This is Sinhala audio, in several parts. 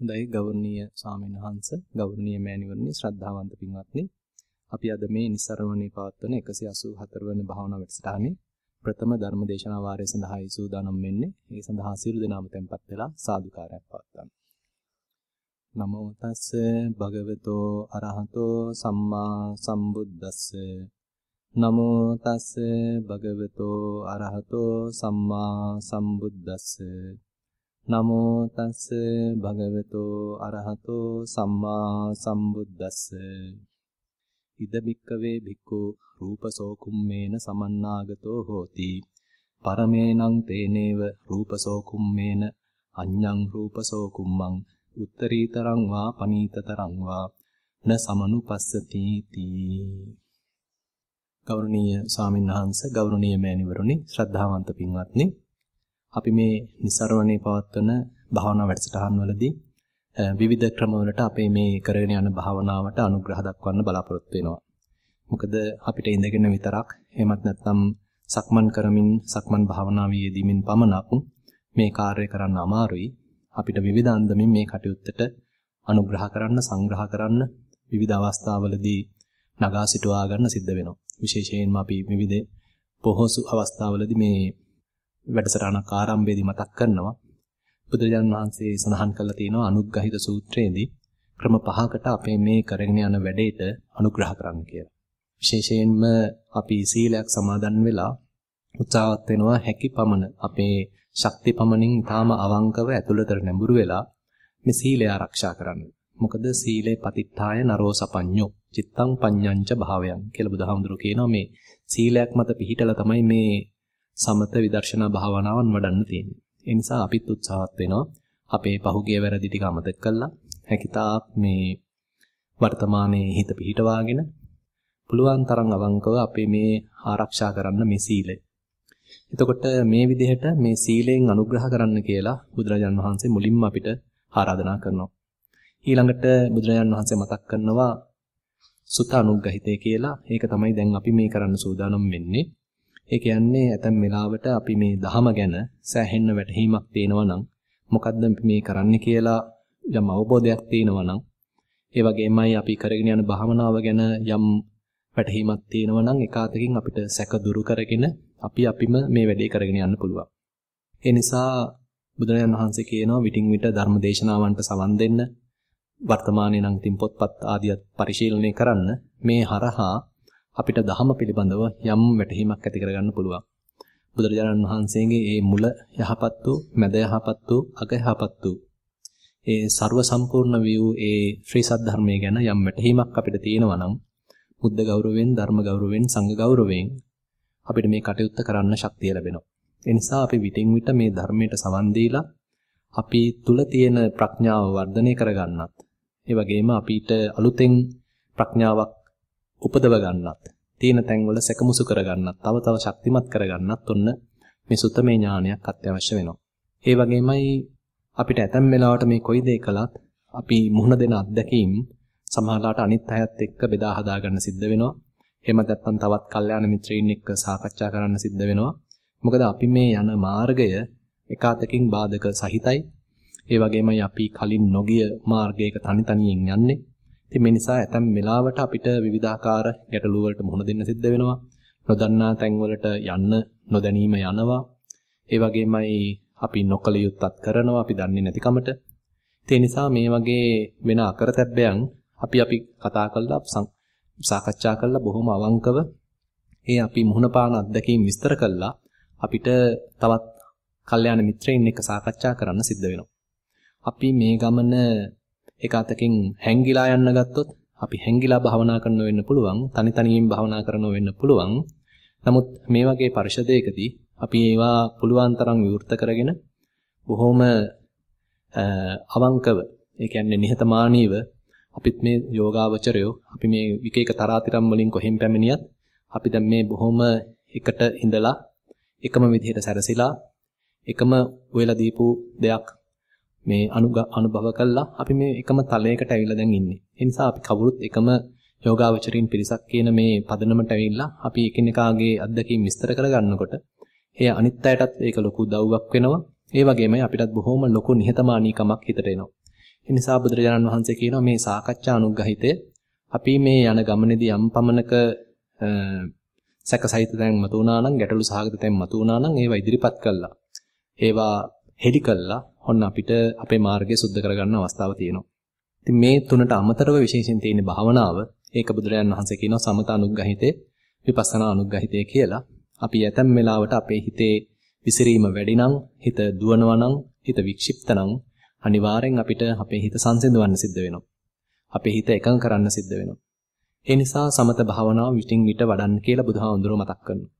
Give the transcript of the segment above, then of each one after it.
හොඳයි ගෞරවනීය ස්වාමීන් වහන්ස ගෞරවනීය මෑණිවරණි ශ්‍රද්ධාවන්ත පින්වත්නි. අපි අද මේ නිස්සරණණී පවත්වන 184 වන භාවනා වැඩසටහනේ ප්‍රථම ධර්ම දේශනා වාරය සඳහායි සූදානම් වෙන්නේ. ඒ සඳහා සියලු දෙනාම tempත් වෙලා සාදුකාරයක් පවත්වන්න නමෝ තස්ස භගවතෝ අරහතෝ සම්මා සම්බුද්දස්ස. නමෝ තස්ස භගවතෝ අරහතෝ සම්මා සම්බුද්දස්ස. නමෝ තස්ස භගවතෝ අරහතෝ සම්මා සම්බුද්දස්ස. ඉද බික්කවේ බික්කු රූපසෝ කුම්මේන සමන්නාගතෝ හෝති. පරමේනං තේනේව රූපසෝ කුම්මේන අඤ්ඤං රූපසෝ කුම්මං උත්තරීතරං වා පනීතතරං වා න සමනුපස්සති තී. ගෞරවනීය ස්වාමින්වහන්ස ගෞරවනීය මෑණිවරුනි ශ්‍රද්ධාවන්ත පින්වත්නි අපි මේ નિසරණේ පවත්වන භාවනා වැඩසටහන් වලදී විවිධ ක්‍රමවලට අපේ මේ කරගෙන යන භාවනාවට අනුග්‍රහ දක්වන්න බලාපොරොත්තු වෙනවා. මොකද අපිට ඉඳගෙන විතරක් එහෙමත් නැත්නම් සක්මන් කරමින් සක්මන් භාවනාවේ යෙදීමින් පමණක් මේ කාර්යය කරන්න අමාරුයි. අපිට විවිධ අන්දමින් මේ කටයුත්තට අනුග්‍රහ කරන්න සංග්‍රහ කරන්න විවිධ අවස්ථාවලදී නගා සිටවා ගන්න සිද්ධ වෙනවා. විශේෂයෙන්ම අපි විවිධ පොහොසු අවස්ථාවලදී මේ වැඩසටහනක් ආරම්භයේදී මතක් කරනවා බුදුරජාණන් වහන්සේ සඳහන් කළා තියෙනවා අනුග්‍රහිත සූත්‍රයේදී ක්‍රම පහකට අපේ මේ කරගෙන යන වැඩේට අනුග්‍රහ කරන්න කියලා. විශේෂයෙන්ම අපි සීලයක් සමාදන් වෙලා උත්සාහවත් වෙනවා හැකි පමණ අපේ ශක්ති පමණින් ඊටාම අවංකව ඇතුළතට නැඹුරු වෙලා මේ සීලය ආරක්ෂා කරන්න. මොකද සීලේ පතිත්තාය නරෝ සපඤ්ඤෝ චිත්තං පඤ්ඤංච භාවයන් කියලා බුදුහාමුදුරුවෝ කියනවා මේ සීලයක් මත පිහිටලා තමයි මේ සමත විදර්ශනා භාවනාවන් වඩන්න තියෙන්නේ. ඒ නිසා අපිත් උත්සාහත් වෙනවා අපේ පහුගිය වැරදි ටික අමතක කරලා හැකිතාක් මේ වර්තමානයේ හිත පිහිටවාගෙන පුළුවන් තරම් අවංකව අපේ මේ ආරක්ෂා කරන්න මේ සීලය. එතකොට මේ විදිහට මේ සීලයෙන් අනුග්‍රහ කරන්න කියලා බුදුරජාන් වහන්සේ මුලින්ම අපිට ආරාධනා කරනවා. ඊළඟට බුදුරජාන් වහන්සේ මතක් කරනවා සුත අනුග්‍රහිතය කියලා. ඒක තමයි දැන් අපි මේ කරන්න සූදානම් වෙන්නේ. ඒ කියන්නේ ඇතැම් වෙලාවට අපි මේ දහම ගැන සෑහෙන්න වැටහීමක් තියෙනවා නම් මොකද්ද මේ කරන්නේ කියලා යම් අවබෝධයක් තියෙනවා නම් ඒ වගේමයි අපි කරගෙන යන භාවනාව ගැන යම් වැටහීමක් තියෙනවා නම් එකාතකින් අපිට සැක දුරු කරගෙන අපි අපිම මේ වැඩේ කරගෙන යන්න පුළුවන්. ඒ නිසා බුදුරජාණන් වහන්සේ කියනවා විටින් විට ධර්ම දේශනාවන්ට සවන් දෙන්න වර්තමානයේ නම් තින් පොත්පත් ආදියත් පරිශීලනය කරන්න මේ හරහා අපිට ධහම පිළිබඳව යම් වැටහීමක් ඇති කරගන්න පුළුවන්. බුදුරජාණන් වහන්සේගේ මේ මුල යහපත් වූ, මැද යහපත් වූ, අග යහපත් වූ ඒ ਸਰව සම්පූර්ණ වූ ඒ ශ්‍රී සද්ධර්මයේ ගැන යම් වැටහීමක් අපිට තියෙනවා නම් බුද්ධ ගෞරවයෙන්, ධර්ම ගෞරවයෙන්, සංඝ ගෞරවයෙන් අපිට මේ කටයුත්ත කරන්න ශක්තිය ලැබෙනවා. ඒ නිසා අපි විටින් විට මේ ධර්මයට සවන් දීලා අපි තුල තියෙන ප්‍රඥාව වර්ධනය කරගන්නත් ඒ වගේම අපිට අලුතෙන් ප්‍රඥාවක් උපදව ගන්නත්, තීන තැන්වල සැකමුසු කරගන්නත්, තව තව ශක්තිමත් කරගන්නත් ඔන්න මේ සුත්තමේ ඥානයක් අත්‍යවශ්‍ය වෙනවා. ඒ වගේමයි අපිට ඇතැම් වෙලාවට මේ කොයි දේ කළත් අපි මුහුණ දෙන අත්දැකීම් සමහරලාට අනිත් අයත් එක්ක බෙදා හදා ගන්න සිද්ධ වෙනවා. එහෙම නැත්නම් තවත් කල්යාණ මිත්‍රයින් එක්ක සාකච්ඡා කරන්න සිද්ධ වෙනවා. මොකද අපි මේ යන මාර්ගය එකාතකින් බාධක සහිතයි. ඒ වගේමයි අපි කලින් නොගිය මාර්ගයක තනි තනියෙන් යන්නේ. ඉතින් මේ නිසා ඇතැම් වෙලාවට අපිට විවිධාකාර ගැටලු වලට මුහුණ දෙන්න සිද්ධ වෙනවා. නොදන්නා තැන් වලට යන්න නොදැනීම යනවා. ඒ වගේමයි අපි නොකල යුත්තත් කරනවා අපි දන්නේ නැතිකමට. ඒ නිසා මේ වගේ වෙන අකරතැබ්බයන් අපි අපි කතා කරලා සාකච්ඡා කරලා බොහොම අවංකව ඒ අපි මුහුණ පාන අත්දැකීම් විස්තර කළා අපිට තවත් කල්යාණ මිත්‍රයින් එක්ක සාකච්ඡා කරන්න සිද්ධ වෙනවා. අපි මේ ගමන එක අතකින් හැංගිලා යන්න ගත්තොත් අපි හැංගිලා භාවනා කරන වෙන්න පුළුවන් තනි තනියෙන් භාවනා කරන වෙන්න පුළුවන්. නමුත් මේ වගේ පරිශදයකදී අපි ඒවා පුළුවන් තරම් විවෘත කරගෙන බොහොම අවංකව ඒ කියන්නේ නිහතමානීව අපිත් මේ යෝගාවචරයෝ අපි මේ එක එක තරාතිරම් වලින් කොහෙන් පැමිණියත් අපි දැන් මේ බොහොම එකට ඉඳලා එකම විදිහට සැරසිලා එකම ඔයලා දීපු දෙයක් මේ අනුභව කළා අපි මේ එකම තලයකට ඇවිල්ලා දැන් ඉන්නේ. ඒ නිසා අපි කවුරුත් එකම යෝගාවචරින් පිරිසක් කියන මේ පදනමට ඇවිල්ලා අපි එකිනෙකාගේ අත්දැකීම් විස්තර කරගන්නකොට එය අනිත් අයටත් ඒක ලොකු දව්වක් වෙනවා. ඒ වගේමයි අපිටත් බොහොම ලොකු නිහතමානීකමක් හිතට එනවා. ඒ නිසා බුදුරජාණන් වහන්සේ කියනවා මේ සාකච්ඡා අනුග්‍රහිතය අපි මේ යන ගමනේදී යම් පමණක සැකසහිත තැන් මතු වුණා නම් ගැටලු සහගත තැන් මතු වුණා නම් ඒවා ඉදිරිපත් කළා. ඒවා හෙලි කළා. ඔන්න අපිට අපේ මාර්ගය සුද්ධ කරගන්න අවස්ථාව තියෙනවා. ඉතින් මේ තුනට අමතරව විශේෂයෙන් තියෙන භාවනාව ඒක බුදුරජාණන් වහන්සේ කියනවා සමත අනුග්‍රහිතේ විපස්සනා අනුග්‍රහිතේ කියලා. අපි ඇතැම් වෙලාවට අපේ හිතේ විසිරීම වැඩි නම් හිත දුවනවා නම් හිත වික්ෂිප්ත නම් අනිවාර්යෙන් අපිට අපේ හිත සංසිඳවන්න සිද්ධ වෙනවා. අපේ හිත එකඟ කරන්න සිද්ධ වෙනවා. ඒ නිසා සමත භාවනාව විටින් විට වඩන්න කියලා බුදුහාමුදුරුවෝ මතක් කරනවා.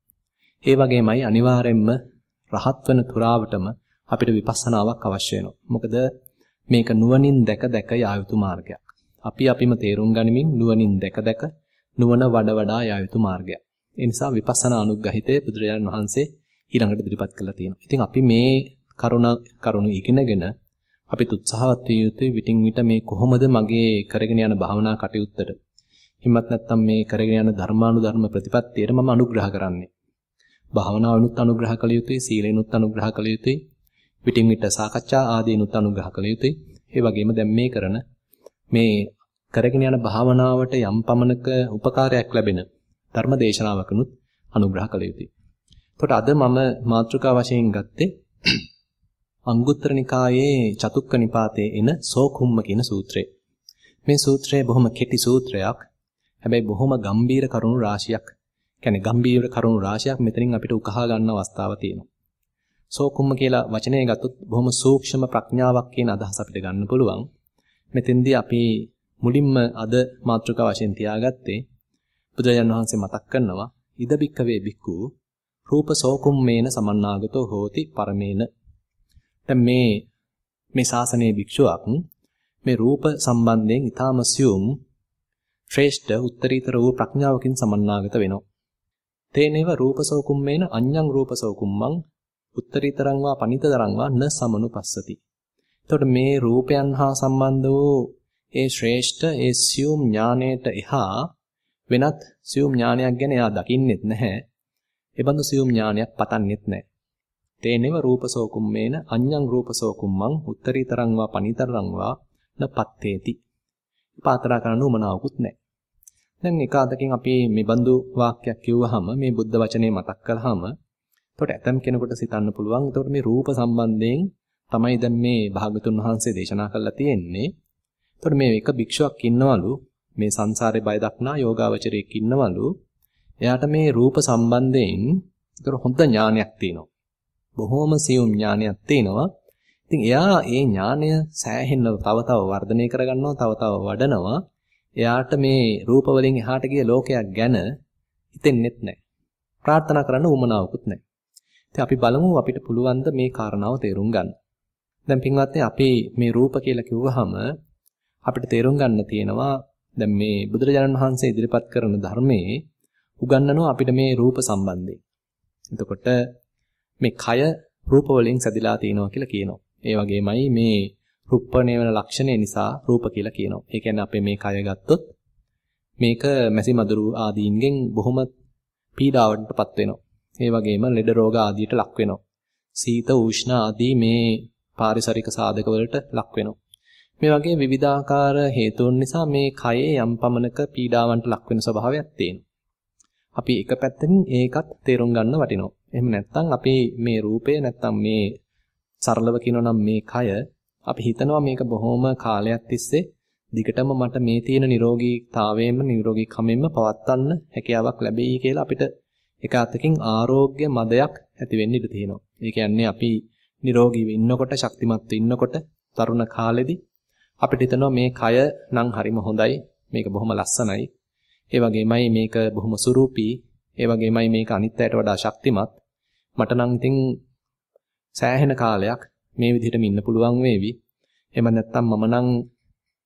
ඒ වගේමයි අනිවාර්යෙන්ම රහත් වෙන තුරාවටම අපිට විපස්සනාවක් අවශ්‍ය වෙනවා. මොකද මේක නුවණින් දැක දැක යා යුතු මාර්ගයක්. අපි අපිම තේරුම් ගනිමින් නුවණින් දැක දැක නුවණ වඩ වඩා යා යුතු මාර්ගයක්. ඒ නිසා විපස්සනා අනුග්‍රහිතේ බුදුරජාණන් වහන්සේ ඊළඟට ඉදිරිපත් කළා තියෙනවා. ඉතින් අපි මේ කරුණ කරුණු ඉගෙනගෙන අපිත් උත්සාහවත් විය යුතුයි විටින් විට මේ කොහොමද මගේ කරගෙන යන භාවනා කටයුත්තට හිමත් නැත්තම් මේ කරගෙන යන ධර්මානුධර්ම ප්‍රතිපත්තියට මම අනුග්‍රහ කරන්නේ. භාවනාවනුත් අනුග්‍රහ කළ යුතුයි, සීලෙනුත් අනුග්‍රහ කළ යුතුයි, විටින් විට සාකච්ඡා ආදීනුත් අනුග්‍රහ කළ යුතුයි. ඒ වගේම දැන් මේ කරන මේ කරගෙන යන භාවනාවට යම් පමණක උපකාරයක් ලැබෙන ධර්ම දේශනාවකනුත් අනුග්‍රහ කළ යුතුයි. එතකොට අද මම මාතෘකා වශයෙන් ගත්තේ අංගුත්තර නිකායේ චතුක්ක නිපාතයේ එන සෝකුම්ම කියන සූත්‍රය. මේ සූත්‍රය බොහොම කෙටි සූත්‍රයක්. හැබැයි බොහොම ගම්බීර කරුණු රාශියක්. කියන්නේ ගම්බීර කරුණු රාශියක් මෙතනින් අපිට උකහා ගන්න අවස්ථාව තියෙනවා. සෝකුම්ම කියලා වචනය ගත්තොත් බොහොම සූක්ෂම ප්‍රඥාවක් කියන අදහස අපිට ගන්න පුළුවන්. මෙතෙන්දී අපි මුලින්ම අද මාතෘකා වශයෙන් තියාගත්තේ බුදුරජාණන් වහන්සේ මතක් කරනවා ඉද බික්කවේ බික්කු රූප සෝකුම්මේන සමන්නාගතෝ හෝති පරමේන දැන් මේ මේ ශාසනයේ භික්ෂුවක් මේ රූප සම්බන්ධයෙන් ඊටාම සියුම් ශ්‍රේෂ්ඨ උත්තරීතර වූ ප්‍රඥාවකින් සමන්නාගත වෙනවා. තේනේව රූපසෝකුම්මේන අඤ්ඤං රූපසෝකුම්මං උත්තරීතරං වා පනිතතරං වා න සමනුපස්සති. එතකොට මේ රූපයන් හා සම්බන්ධ වූ ඒ ශ්‍රේෂ්ඨ ඒ සියුම් ඥාණයට එහා වෙනත් සියුම් ඥානයක් ගැන එයා දකින්නෙත් නැහැ. ඒ බඳු සියුම් ඥානයක් පතන්නෙත් නැහැ. තේනේව රූපසෝකුම්මේන අඤ්ඤං රූපසෝකුම්මං උත්තරීතරං වා පනිතරං වා න පත්තේති. පාතරා කරන්න උමනාවකුත් නැහැ. දැන් එක අතකින් අපි මේ බඳු වාක්‍යයක් කිව්වහම මේ බුද්ධ වචනේ මතක් කළාම එතකොට ඇතම් කෙනෙකුට සිතන්න පුළුවන් එතකොට මේ රූප සම්බන්ධයෙන් තමයි දැන් මේ භාගතුන් වහන්සේ දේශනා කරලා තියෙන්නේ. එතකොට මේ එක භික්ෂුවක් ඉන්නවලු මේ සංසාරේ බය දක්නා යෝගාවචරයෙක් ඉන්නවලු. එයාට මේ රූප සම්බන්ධයෙන් ඒතර හොඳ ඥානයක් තියෙනවා. බොහොම සියුම් ඥානයක් තියෙනවා. ඉතින් එයා ඒ ඥානය සෑහෙන්න තව තව වර්ධනය කරගන්නවා, තව තව වඩනවා. එයාට මේ රූප වලින් එහාට ගිය ලෝකයක් ගැන හිතෙන්නෙත් නැහැ. ප්‍රාර්ථනා කරන්න උවමනාවකුත් නැහැ. ඉතින් අපි බලමු අපිට පුළුවන් මේ කාරණාව තේරුම් ගන්න. දැන් පින්වත්නි අපි මේ රූප කියලා කිව්වහම අපිට තේරුම් ගන්න තියෙනවා දැන් මේ බුදුරජාණන් වහන්සේ ඉදිරිපත් කරන ධර්මයේ උගන්වනවා අපිට මේ රූප සම්බන්ධයෙන්. එතකොට මේ කය රූප වලින් සැදිලා තිනවා කියලා කියනවා. ඒ වගේමයි මේ රුප්පණේ වෙන ලක්ෂණය නිසා රූප කියලා කියනවා. ඒ කියන්නේ අපේ මේ කය ගත්තොත් මේක මැසි මදුරු ආදීන්ගෙන් බොහොම පීඩාවටපත් වෙනවා. ඒ වගේම ලෙඩ රෝග ආදියට ලක් වෙනවා. සීත උෂ්ණ ආදී මේ පාරිසරික සාධක වලට ලක් වෙනවා. මේ වගේ විවිධාකාර හේතුන් නිසා මේ කයේ යම් පමණක පීඩාවන්ට ලක් වෙන ස්වභාවයක් තියෙනවා. අපි එක පැත්තකින් ඒකත් තේරුම් ගන්න වටිනවා. එහෙම නැත්නම් අපි මේ රූපය නැත්නම් මේ සරලව කියනනම් මේ කය අපි හිතනවා මේක බොහොම කාලයක් තිස්සේ දිගටම මට මේ තියෙන නිරෝගීතාවයෙන්ම නිරෝගීකමෙන්ම පවත්වන්න හැකියාවක් ලැබෙයි කියලා අපිට එක අතකින් ආරෝග්‍ය මදයක් ඇති වෙන්න ඉඩ තියෙනවා. ඒ කියන්නේ අපි නිරෝගීව ඉන්නකොට ශක්තිමත්ව ඉන්නකොට තරුණ කාලෙදී අපිට හිතනවා මේ කය නම් හරිම හොඳයි මේක බොහොම ලස්සනයි. ඒ වගේමයි මේක බොහොම සුරූපී. ඒ වගේමයි මේක අනිත් අයට වඩා ශක්තිමත්. මට නම් ඉතින් සෑහෙන කාලයක් මේ විදිහටම ඉන්න පුළුවන් වේවි. එහෙම නැත්නම් මම නම්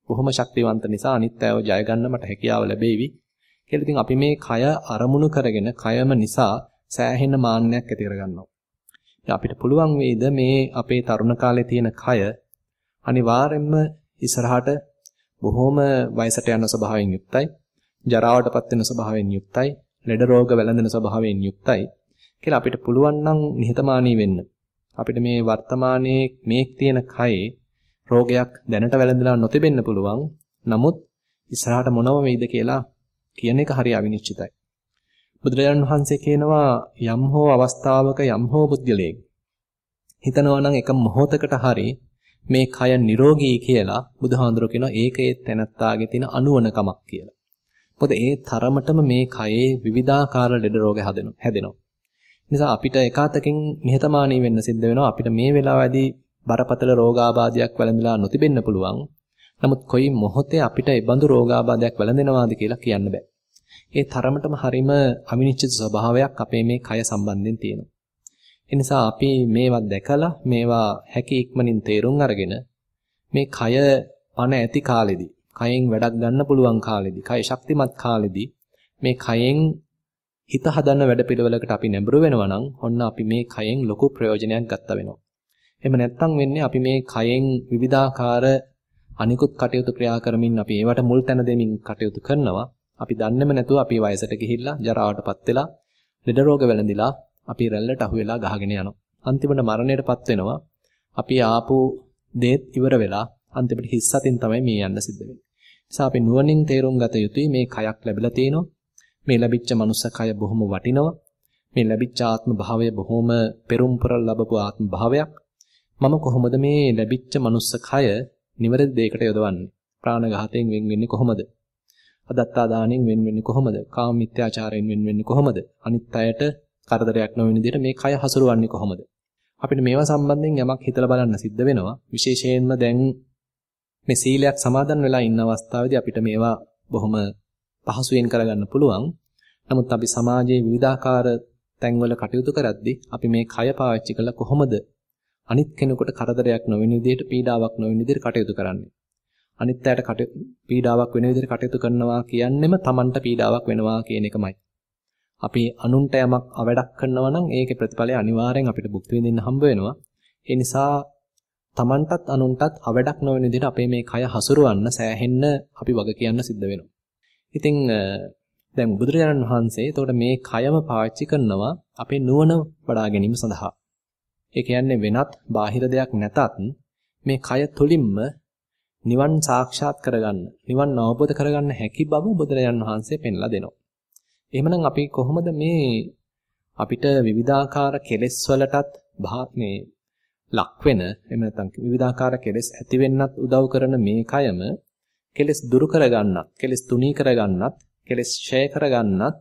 බොහොම ශක්තිවන්ත නිසා අනිත් අයව ජය ගන්න මට හැකියාව ලැබෙවි. කියලා ඉතින් අපි මේ කය අරමුණු කරගෙන කයම නිසා සෑහෙන මාන්නයක් ඇති කරගන්නවා අපිට පුළුවන් වේද මේ අපේ තරුණ කාලේ තියෙන කය අනිවාර්යයෙන්ම ඉස්සරහට බොහොම වයසට යන ස්වභාවයෙන් යුක්තයි. ජරාවටපත් වෙන ස්වභාවයෙන් යුක්තයි. ලෙඩ රෝග වැළඳෙන ස්වභාවයෙන් යුක්තයි. කියලා අපිට පුළුවන් නම් නිහතමානී වෙන්න. අපිට මේ වර්තමානයේ මේ තියෙන කයේ රෝගයක් දැනට වැළඳලා නොතිබෙන්න පුළුවන්. නමුත් ඉස්සරහට මොනව වෙයිද කියලා කියන එක හරි අවිනිශ්චිතයි. බුදුරජාණන් වහන්සේ කියනවා යම් හෝ අවස්ථාවක යම් හෝ පුද්ගලයෙක් හිතනවා නම් එක මොහොතකට හරි මේ කය නිරෝගී කියලා බුදුහාඳුර කියනවා ඒකේ තැනත්තාගේ තියෙන අනුවණකමක් කියලා. මොකද ඒ තරමටම මේ කයේ විවිධාකාර ලෙඩ රෝග හැදෙනවා. නිසා අපිට එකාතකින් නිහතමානී වෙන්න සිද්ධ වෙනවා. අපිට මේ වෙලාවේදී බරපතල රෝගාබාධයක් වැළඳලා නොතිබෙන්න පුළුවන්. නමුත් කොයි මොහොතේ අපිට ඒ බඳු රෝගාබාධයක් වැළඳෙනවාද කියලා කියන්න බෑ. ඒ තරමටම හරීම අවිනිශ්චිත ස්වභාවයක් අපේ මේ කය සම්බන්ධයෙන් තියෙනවා. ඒ නිසා අපි මේවා දැකලා මේවා හැකි ඉක්මනින් තේරුම් අරගෙන මේ කය පණ ඇති කාලෙදී, කයෙන් වැඩක් ගන්න පුළුවන් කාලෙදී, කය ශක්තිමත් කාලෙදී මේ කයෙන් හිත හදන්න වැඩපිළිවෙලකට අපි නැඹුරු වෙනවා නම් ඔන්න අපි මේ කයෙන් ලොකු ප්‍රයෝජනයක් ගත්තා වෙනවා. එහෙම නැත්නම් වෙන්නේ අපි මේ කයෙන් විවිධාකාර අනිකුත් කටයුතු ක්‍රියා කරමින් අපි ඒවට මුල් තැන දෙමින් කටයුතු කරනවා. අපි දන්නේම නැතුව අපි වයසට ගිහිල්ලා ජරාවටපත් වෙලා ලෙඩ රෝග වැළඳිලා අපි රැල්ලට අහු වෙලා ගහගෙන යනවා. අන්තිමට මරණයටපත් වෙනවා. අපි ආපු දේත් ඉවර වෙලා අන්තිමට හිස් අතින් තමයි මේ යන්න සිද්ධ වෙන්නේ. නිසා අපි නුවණින් තේරුම් ගත යුතුයි මේ කයක් ලැබිලා තිනවා. මේ ලැබිච්ච මනුස්ස කය බොහොම වටිනවා. මේ ලැබිච්ච ආත්ම භාවය බොහොම පෙරම් පුරල් ලැබපු ආත්ම භාවයක්. මම කොහොමද මේ ලැබිච්ච මනුස්ස කය නිවැරදි දෙයකට යොදවන්නේ? ප්‍රාණඝාතයෙන් වෙන් වෙන්නේ කොහොමද? අදත්තා දාණයෙන් වෙන් වෙන්නේ කොහොමද? කාම මිත්‍යාචාරයෙන් වෙන් වෙන්නේ කොහොමද? අනිත් අයට කරදරයක් නොවන විදිහට මේ කය හසුරවන්නේ කොහොමද? අපිට මේවා සම්බන්ධයෙන් යමක් හිතලා බලන්න සිද්ධ වෙනවා. විශේෂයෙන්ම දැන් මේ සීලයක් සමාදන් වෙලා ඉන්න අවස්ථාවේදී අපිට මේවා බොහොම පහසුවෙන් කරගන්න පුළුවන්. නමුත් අපි සමාජයේ විවිධාකාර තැන්වල කටයුතු කරද්දී අපි මේ කය පාවිච්චි කළා කොහොමද අනිත් කෙනෙකුට කරදරයක් නොවන විදිහට පීඩාවක් නොවන විදිහට කටයුතු කරන්නේ. අනිත් අයට පීඩාවක් වෙන විදිහට කටයුතු කරනවා කියන්නෙම Tamanට පීඩාවක් වෙනවා කියන එකමයි. අපි අනුන්ට යමක් අවඩක් කරනවා නම් ඒකේ ප්‍රතිඵලය අනිවාර්යෙන් අපිට භුක්ති විඳින්න හම්බ වෙනවා. ඒ නිසා Tamanටත් අනුන්ටත් අවඩක් නොවන විදිහට අපේ මේ කය හසුරවන්න සෑහෙන්න අපි වග කියන්න සිද්ධ වෙනවා. ඉතින් දැන් බුදුරජාණන් වහන්සේ එතකොට මේ කයම පාවිච්චි කරනවා අපේ නුවණ වඩා ගැනීම සඳහා. ඒ කියන්නේ වෙනත් බාහිර දෙයක් නැතත් මේ කය තුලින්ම නිවන් සාක්ෂාත් කරගන්න, නිවන් අවබෝධ කරගන්න හැකි බව බුදුරජාණන් වහන්සේ පෙන්ලා දෙනවා. එහෙමනම් අපි කොහොමද මේ අපිට විවිධාකාර කෙලෙස් වලටත් මේ ලක් වෙන එහෙම නැත්නම් විවිධාකාර කෙලෙස් ඇති වෙන්නත් උදව් කරන මේ කයම කෙලෙස් දුරු කරගන්නත්, කෙලෙස් තුනී කරගන්නත්, කෙලෙස් ඡය කරගන්නත්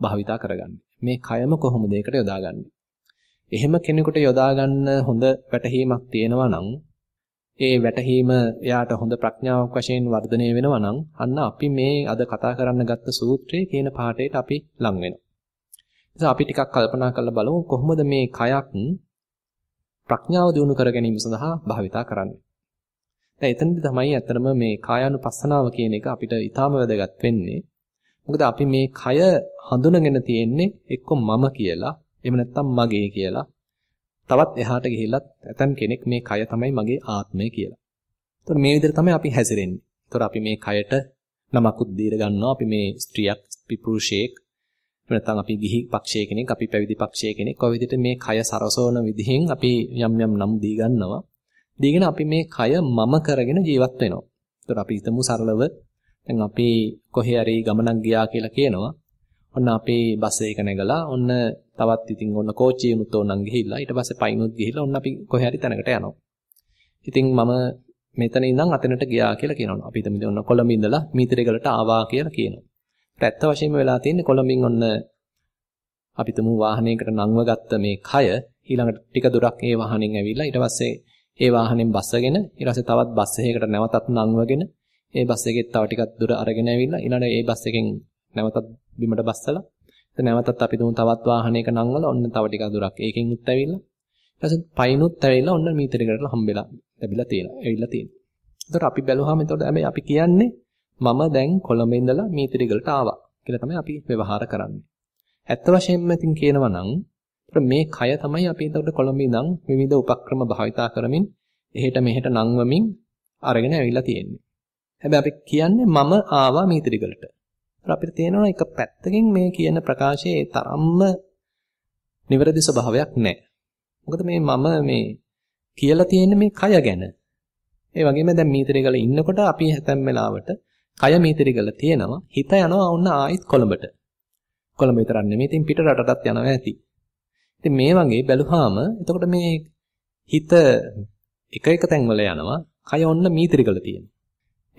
භාවිතා කරගන්නේ. මේ කයම කොහොමද ඒකට යොදාගන්නේ? එහෙම කෙනෙකුට යොදා ගන්න හොඳ වැටහීමක් තියෙනවා නම් ඒ වැටහීම එයාට හොඳ ප්‍රඥාවක් වශයෙන් වර්ධනය වෙනවා නම් අන්න අපි මේ අද කතා කරන්න ගත්ත සූත්‍රයේ කියන පාඩේට අපි ලං වෙනවා. නිසා අපි ටිකක් කල්පනා කරලා බලමු කොහොමද මේ කයක් ප්‍රඥාව දියුණු කර ගැනීම සඳහා භාවිතා කරන්නේ. දැන් එතනදී තමයි ඇත්තටම මේ කායානුපස්සනාව කියන එක අපිට ඊටාම වැදගත් වෙන්නේ. මොකද අපි මේ කය හඳුනගෙන තියෙන්නේ එක්ක මම කියලා, එහෙම නැත්නම් මගේ කියලා. තවත් එහාට ගිහිල්ලත් ඇතන් කෙනෙක් මේ කය තමයි මගේ ආත්මය කියලා. ඒතකොට මේ විදිහට තමයි අපි හැසිරෙන්නේ. ඒතකොට අපි මේ කයට නමකුත් දීර ගන්නවා. අපි මේ ස්ත්‍රියක්, පුරුෂයෙක්, නැත්නම් අපි ගිහි පක්ෂයේ කෙනෙක්, අපි පැවිදි පක්ෂයේ කෙනෙක්. ඔය විදිහට මේ කය සරසවන විදිහෙන් අපි යම් යම් නම් දී ගන්නවා. දීගෙන අපි මේ කය මම කරගෙන ජීවත් වෙනවා. ඒතර අපි හිතමු සරලව දැන් අපි කොහේ හරි ගමනක් ගියා කියලා කියනවා. ඔන්න අපේ බස් එක නැගලා ඔන්න තවත් ඉතින් ඔන්න කෝච්චියනුත් ඕනනම් ගිහිල්ලා ඊට පස්සේ පයින්ුත් ගිහිල්ලා ඔන්න අපි කොහේ හරි තැනකට යනවා. ඉතින් මම මෙතන ඉඳන් අතනට ගියා කියලා කියනවා. අපි හිතමු ඔන්න කොළඹ ඉඳලා මීතරේගලට ආවා කියලා කියනවා. ඇත්ත වශයෙන්ම වෙලා තියෙන්නේ කොළඹින් ඔන්න අපි තුමු වාහනයකට නංව ගත්ත මේ කය ඊළඟට ටික දුරක් ඒ වාහනෙන් ඇවිල්ලා ඊට පස්සේ ඒ වාහනෙන් බස්සගෙන ඊට පස්සේ තවත් බස් එකකට නැවතත් නංවගෙන ඒ බස් එකෙත් තව ටිකක් දුර අරගෙන ඇවිල්ලා ඊළඟ ඒ බස් එකෙන් නැවතත් බිමට බස්සලා ඊට නැවතත් අපි දුමු තවත් වාහනයක නංවලා ඔන්න තව ටිකක් දුරක් ඒකෙන් උත් ඇවිල්ලා ඊට පස්සේ පයින්ුත් ඇවිල්ලා ඔන්න මීටරයකට හම්බෙලා ලැබිලා තියෙනවා ඇවිල්ලා තියෙනවා. ඒතර අපි බැලුවාම එතකොට හැබැයි අපි කියන්නේ මම දැන් කොළඹ ඉඳලා මීටරයකට ආවා කියලා තමයි අපි ව්‍යවහාර කරන්නේ. ඇත්ත වශයෙන්ම ඉතින් කියනවා නම් මේ කය තමයි අපි එතකොට කොළඹ ඉඳන් විවිධ උපක්‍රම භාවිතා කරමින් එහෙට මෙහෙට නංවමින් අරගෙන ඇවිල්ලා තියෙන්නේ. හැබැයි අපි කියන්නේ මම ආවා මීතිරිගලට. අපිට තේරෙනවා එක පැත්තකින් මේ කියන ප්‍රකාශයේ තරම්ම නිවැරදි ස්වභාවයක් නැහැ. මොකද මේ මම මේ කියලා තියෙන්නේ මේ කය ගැන. ඒ වගේම දැන් මීතරිගල ඉන්නකොට අපි හැතැම් වෙලාවට කය මීතරිගල තියෙනවා. හිත යනවා ඔන්න ආයිත් කොළඹට. කොළඹ විතරක් නෙමෙයි ඉතින් පිට රටටත් යනවා ඇති. ඉතින් මේ වගේ බැලුවාම එතකොට මේ හිත එක එක තැන්වල යනවා. කය ඔන්න මීතරිගල තියෙනවා.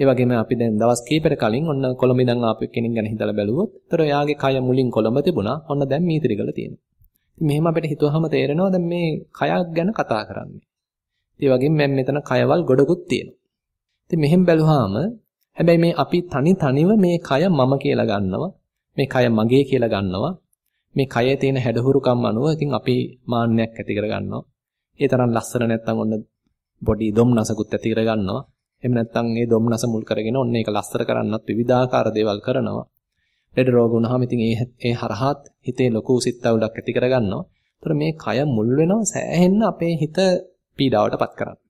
ඒ වගේම අපි දැන් දවස් කීපයකට කලින් ඔන්න කොළඹ ඉඳන් ආපු කෙනෙක් ගැන හිතලා බැලුවොත්, ඒතර එයාගේ කය මුලින් කොළඹ තිබුණා. ඔන්න දැන් මීතරිගල තියෙනවා. ඉතින් මෙහෙම අපිට හිතුවහම තේරෙනවා දැන් මේ කයක් ගැන කතා කරන්නේ. ඒ වගේම මම මෙතන කයවල් ගොඩකුත් තියෙනවා. ඉතින් මෙහෙම බැලුවාම හැබැයි මේ අපි තනි තනිව මේ කය මම කියලා ගන්නවා. මේ කය මගේ කියලා ගන්නවා. මේ කයේ තියෙන හැඩහුරුකම් අනුව ඉතින් අපි මාන්නයක් ඇති කර ගන්නවා. ඒ තරම් ලස්සන නැත්තම් ඔන්න බොඩි දොම්නසකුත් ඇති කර ගන්නවා. එහෙම නැත්නම් ඒ දොම්නස මුල් කරගෙන ඔන්න ඒක ලස්සර කරන්නත් විවිධාකාර දේවල් කරනවා. ලෙඩ රෝග වුණාම ඉතින් ඒ ඒ හරහාත් හිතේ ලොකු සිත්වලක් ඇති කරගන්නවා. ඒතර මේ කය මුල් වෙනවා සෑහෙන්න අපේ හිත පීඩාවටපත් කරන්නේ.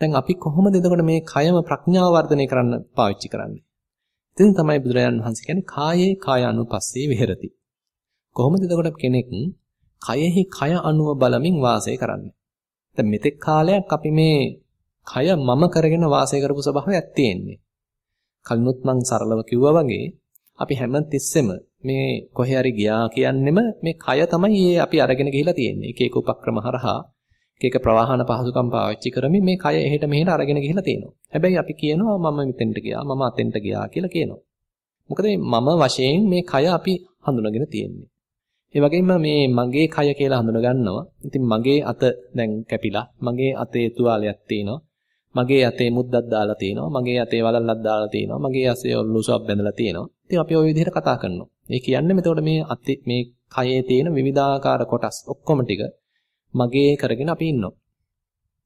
දැන් අපි කොහොමද එතකොට මේ කයම ප්‍රඥාව වර්ධනය කරන්න පාවිච්චි කරන්නේ? ඉතින් තමයි බුදුරජාණන් වහන්සේ කියන්නේ කායේ කාය අනුපස්සේ විහෙරති. කොහොමද එතකොට කෙනෙක් කයෙහි කය අනුව බලමින් වාසය කරන්නේ? දැන් මෙතෙක් කාලයක් අපි මේ කය මම කරගෙන වාසය කරපු ස්වභාවයක් තියෙන්නේ. කලිනුත් මං සරලව කිව්වා වගේ අපි හැම තිස්සෙම මේ කොහේ හරි ගියා කියන්නෙම මේ කය තමයි අපි අරගෙන ගිහිලා තියෙන්නේ. එක එක උපක්‍රම හරහා එක එක ප්‍රවාහන පහසුකම් පාවිච්චි කරමින් මේ කය එහෙට මෙහෙට අරගෙන ගිහිලා තියෙනවා. හැබැයි අපි කියනවා මම මෙතෙන්ට ගියා, මම අතෙන්ට ගියා කියලා කියනවා. මොකද මම වශයෙන් මේ කය අපි හඳුනගෙන තියෙන්නේ. ඒ වගේම මේ මගේ කය කියලා හඳුන ගන්නවා. ඉතින් මගේ අත දැන් කැපිලා, මගේ අතේ තුවාලයක් තියෙනවා. මගේ අතේ මුද්දක් දාලා තියෙනවා. මගේ අතේ වලල්ලක් දාලා තියෙනවා. මගේ අසේ ඔල්ලුසුවක් බැඳලා තියෙනවා. ඉතින් අපි ওই විදිහට කතා කරනවා. ඒ කියන්නේ මෙතකොට මේ අතේ මේ කයේ තියෙන විවිධාකාර කොටස් ඔක්කොම ටික මගේ කරගෙන අපි ඉන්නවා.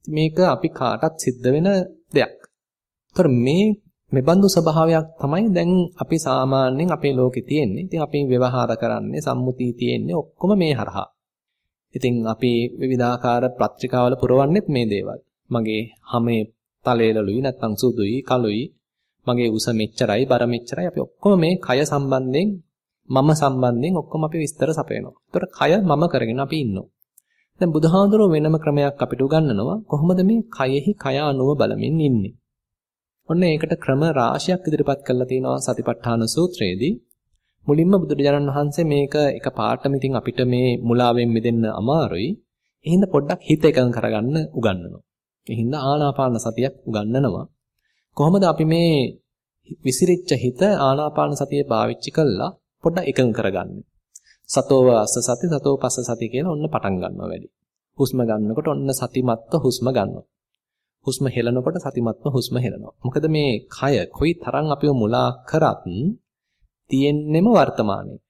මේක අපි කාටත් සිද්ධ වෙන දෙයක්. ඒතර මේ මෙබඳු ස්වභාවයක් තමයි දැන් අපි සාමාන්‍යයෙන් අපේ ලෝකේ තියෙන්නේ. ඉතින් අපි ව්‍යවහාර කරන්නේ සම්මුතිය තියෙන්නේ ඔක්කොම මේ හරහා. ඉතින් අපි විවිධාකාර පත්‍රිකාවල පුරවන්නෙත් මේ දේවල්. මගේ හැමේ තලේලලුයි නැත්නම් සුදුයි කළුයි මගේ උස මෙච්චරයි බර මෙච්චරයි අපි ඔක්කොම මේ කය සම්බන්ධයෙන් මම සම්බන්ධයෙන් ඔක්කොම අපි විස්තර සපයනවා. ඒතර කය මම කරගෙන අපි ඉන්නවා. දැන් බුදුහාඳුරෝ වෙනම ක්‍රමයක් අපිට උගන්වනවා කොහොමද මේ කයෙහි කය අනුව බලමින් ඉන්නේ. ඔන්න ඒකට ක්‍රම රාශියක් ඉදිරිපත් කරලා තිනවා සතිපට්ඨාන සූත්‍රයේදී. මුලින්ම බුදුරජාණන් වහන්සේ මේක එක පාඩම ඉතින් අපිට මේ මුලාවෙන් මිදෙන්න අමාරුයි. එහෙනම් පොඩ්ඩක් හිත එකඟ කරගන්න උගන්වනවා. එහෙනම් ආනාපාන සතියක් උගන්වනවා. කොහොමද අපි මේ විසිරිච්ච හිත ආනාපාන සතිය පාවිච්චි කළා පොඩ්ඩක් එකඟ කරගන්නේ. සතෝව අස්ස සති සතෝ පස්ස සති කියලා ඔන්න පටන් ගන්නවා වැඩි. හුස්ම ගන්නකොට ඔන්න සතිමත්ව හුස්ම ගන්නවා. හුස්ම හෙලනකොට සතිමත්ව හුස්ම හෙලනවා. මොකද මේ කය කොයි තරම් අපිව මුලා කරත් තියෙන්නෙම වර්තමානයේ.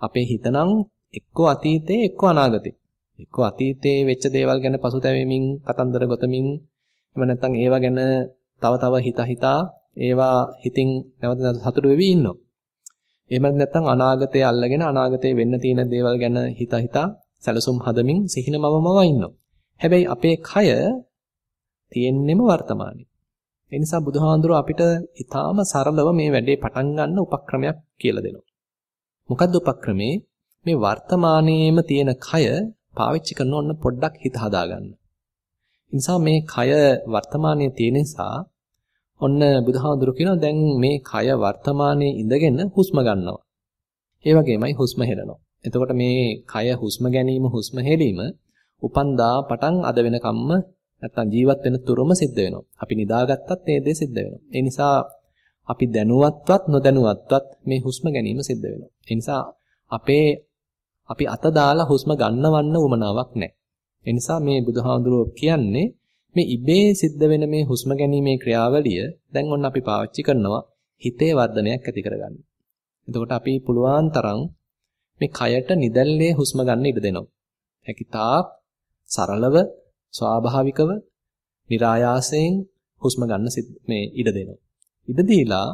අපේ හිතනම් එක්කෝ අතීතේ එක්කෝ අනාගතේ. එක්කෝ අතීතේ වෙච්ච දේවල් ගැන පසුතැවෙමින් කතන්දර ගොතමින් එහෙම නැත්නම් ඒවා ගැන තව තව හිත හිතා ඒවා හිතින් නැවත නැවත සතුටු වෙවි ඉන්නවා. එහෙම නැත්නම් අනාගතය අල්ලගෙන අනාගතේ වෙන්න තියෙන දේවල් ගැන හිත හිතා සැලසුම් හදමින් සිහිනමවමව ඉන්නවා. හැබැයි අපේ කය තියෙන්නෙම වර්තමානයේ. ඒ නිසා බුදුහාඳුර අපිට ඊටාම සරලව මේ වැඩේ පටන් ගන්න උපක්‍රමයක් කියලා දෙනවා. මොකද්ද උපක්‍රමේ? මේ වර්තමානයේම තියෙන කය පාවිච්චි කරන ඕන පොඩ්ඩක් හිත හදාගන්න. නිසා මේ කය වර්තමානයේ තියෙන නිසා ඔන්න බුදුහාඳුරු කියනවා දැන් මේ කය වර්තමානයේ ඉඳගෙන හුස්ම ගන්නවා. ඒ වගේමයි හුස්ම හෙලනවා. එතකොට මේ කය හුස්ම ගැනීම හුස්ම හෙලීම උපන්දා පටන් අද වෙනකම්ම නැත්තම් ජීවත් වෙන තුරුම සිද්ධ වෙනවා. අපි නිදාගත්තත් මේ දේ සිද්ධ වෙනවා. ඒ නිසා අපි දැනුවත්වත් නොදැනුවත්වත් මේ හුස්ම ගැනීම සිද්ධ වෙනවා. ඒ නිසා අපේ අපි අත දාලා හුස්ම ගන්නවන්න උමනාවක් නැහැ. ඒ නිසා මේ බුදුහාඳුරෝ කියන්නේ මේ ඉබේ සිද්ධ වෙන මේ හුස්ම ගැනීමේ ක්‍රියාවලිය දැන් ඔන්න අපි පාවිච්චි කරනවා හිතේ වර්ධනයක් ඇති කරගන්න. එතකොට අපි පුළුවන් තරම් මේ කයට නිදැල්ලේ හුස්ම ගන්න ඉඩ දෙනවා. හැකිතාක් සරලව ස්වාභාවිකව નિરાයාසයෙන් හුස්ම ගන්න මේ ඉඩ දෙනවා. ඉඩ දීලා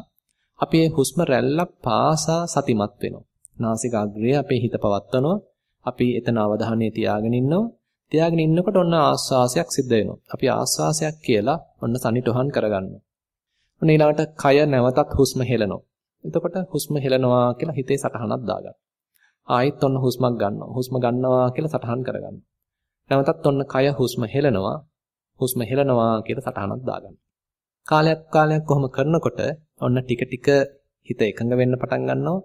අපි හුස්ම රැල්ලක් පාසා සතිමත් වෙනවා. නාසිකාග්‍රයේ අපේ හිත පවත්වනවා. අපි එතන අවධානය තියාගෙන ඉන්නවා. තියාගෙන ඉන්නකොට ඔන්න ආස්වාසයක් සිද්ධ වෙනවා. අපි ආස්වාසයක් කියලා ඔන්න සනිටුහන් කරගන්නවා. ඔන්න ඊළඟට කය නැවතත් හුස්ම හෙලනවා. එතකොට හුස්ම හෙලනවා කියලා හිතේ සටහනක් දාගන්න. ආයෙත් ඔන්න හුස්මක් ගන්නවා. හුස්ම ගන්නවා කියලා සටහන් කරගන්න. නැවතත් ඔන්න කය හුස්ම හෙලනවා. හුස්ම හෙලනවා කියලා සටහනක් දාගන්න. කාලයක් කාලයක් කොහොම කරනකොට ඔන්න ටික ටික හිත එකඟ වෙන්න පටන් ගන්නවා.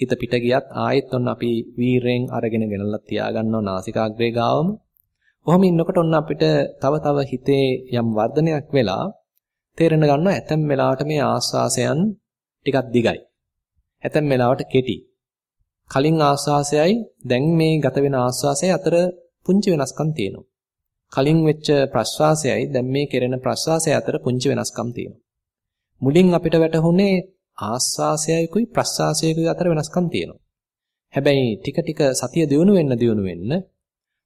හිත පිට ගියත් ආයෙත් ඔන්න අපි වීරයෙන් අරගෙන ගෙනල්ලා තියාගන්නවා නාසිකාග්‍රේ ගාවම. කොහොම ඉන්නකොට ඔන්න අපිට තව තව හිතේ යම් වර්ධනයක් වෙලා තේරෙන ගන්නවා ඇතැම් වෙලාවට මේ ආස්වාසයන් ටිකක් දිගයි. ඇතැම් වෙලාවට කෙටි. කලින් ආස්වාසයයි දැන් මේ ගත වෙන ආස්වාසයයි අතර පුංචි වෙනස්කම් තියෙනවා. කලින් වෙච්ච ප්‍රස්වාසයයි දැන් මේ කෙරෙන ප්‍රස්වාසය අතර පුංචි වෙනස්කම් තියෙනවා. මුලින් අපිට වැටහුනේ ආස්වාසයයිකුයි ප්‍රස්වාසයකුයි අතර වෙනස්කම් තියෙනවා. හැබැයි ටික ටික සතිය දියුණු වෙන්න දියුණු වෙන්න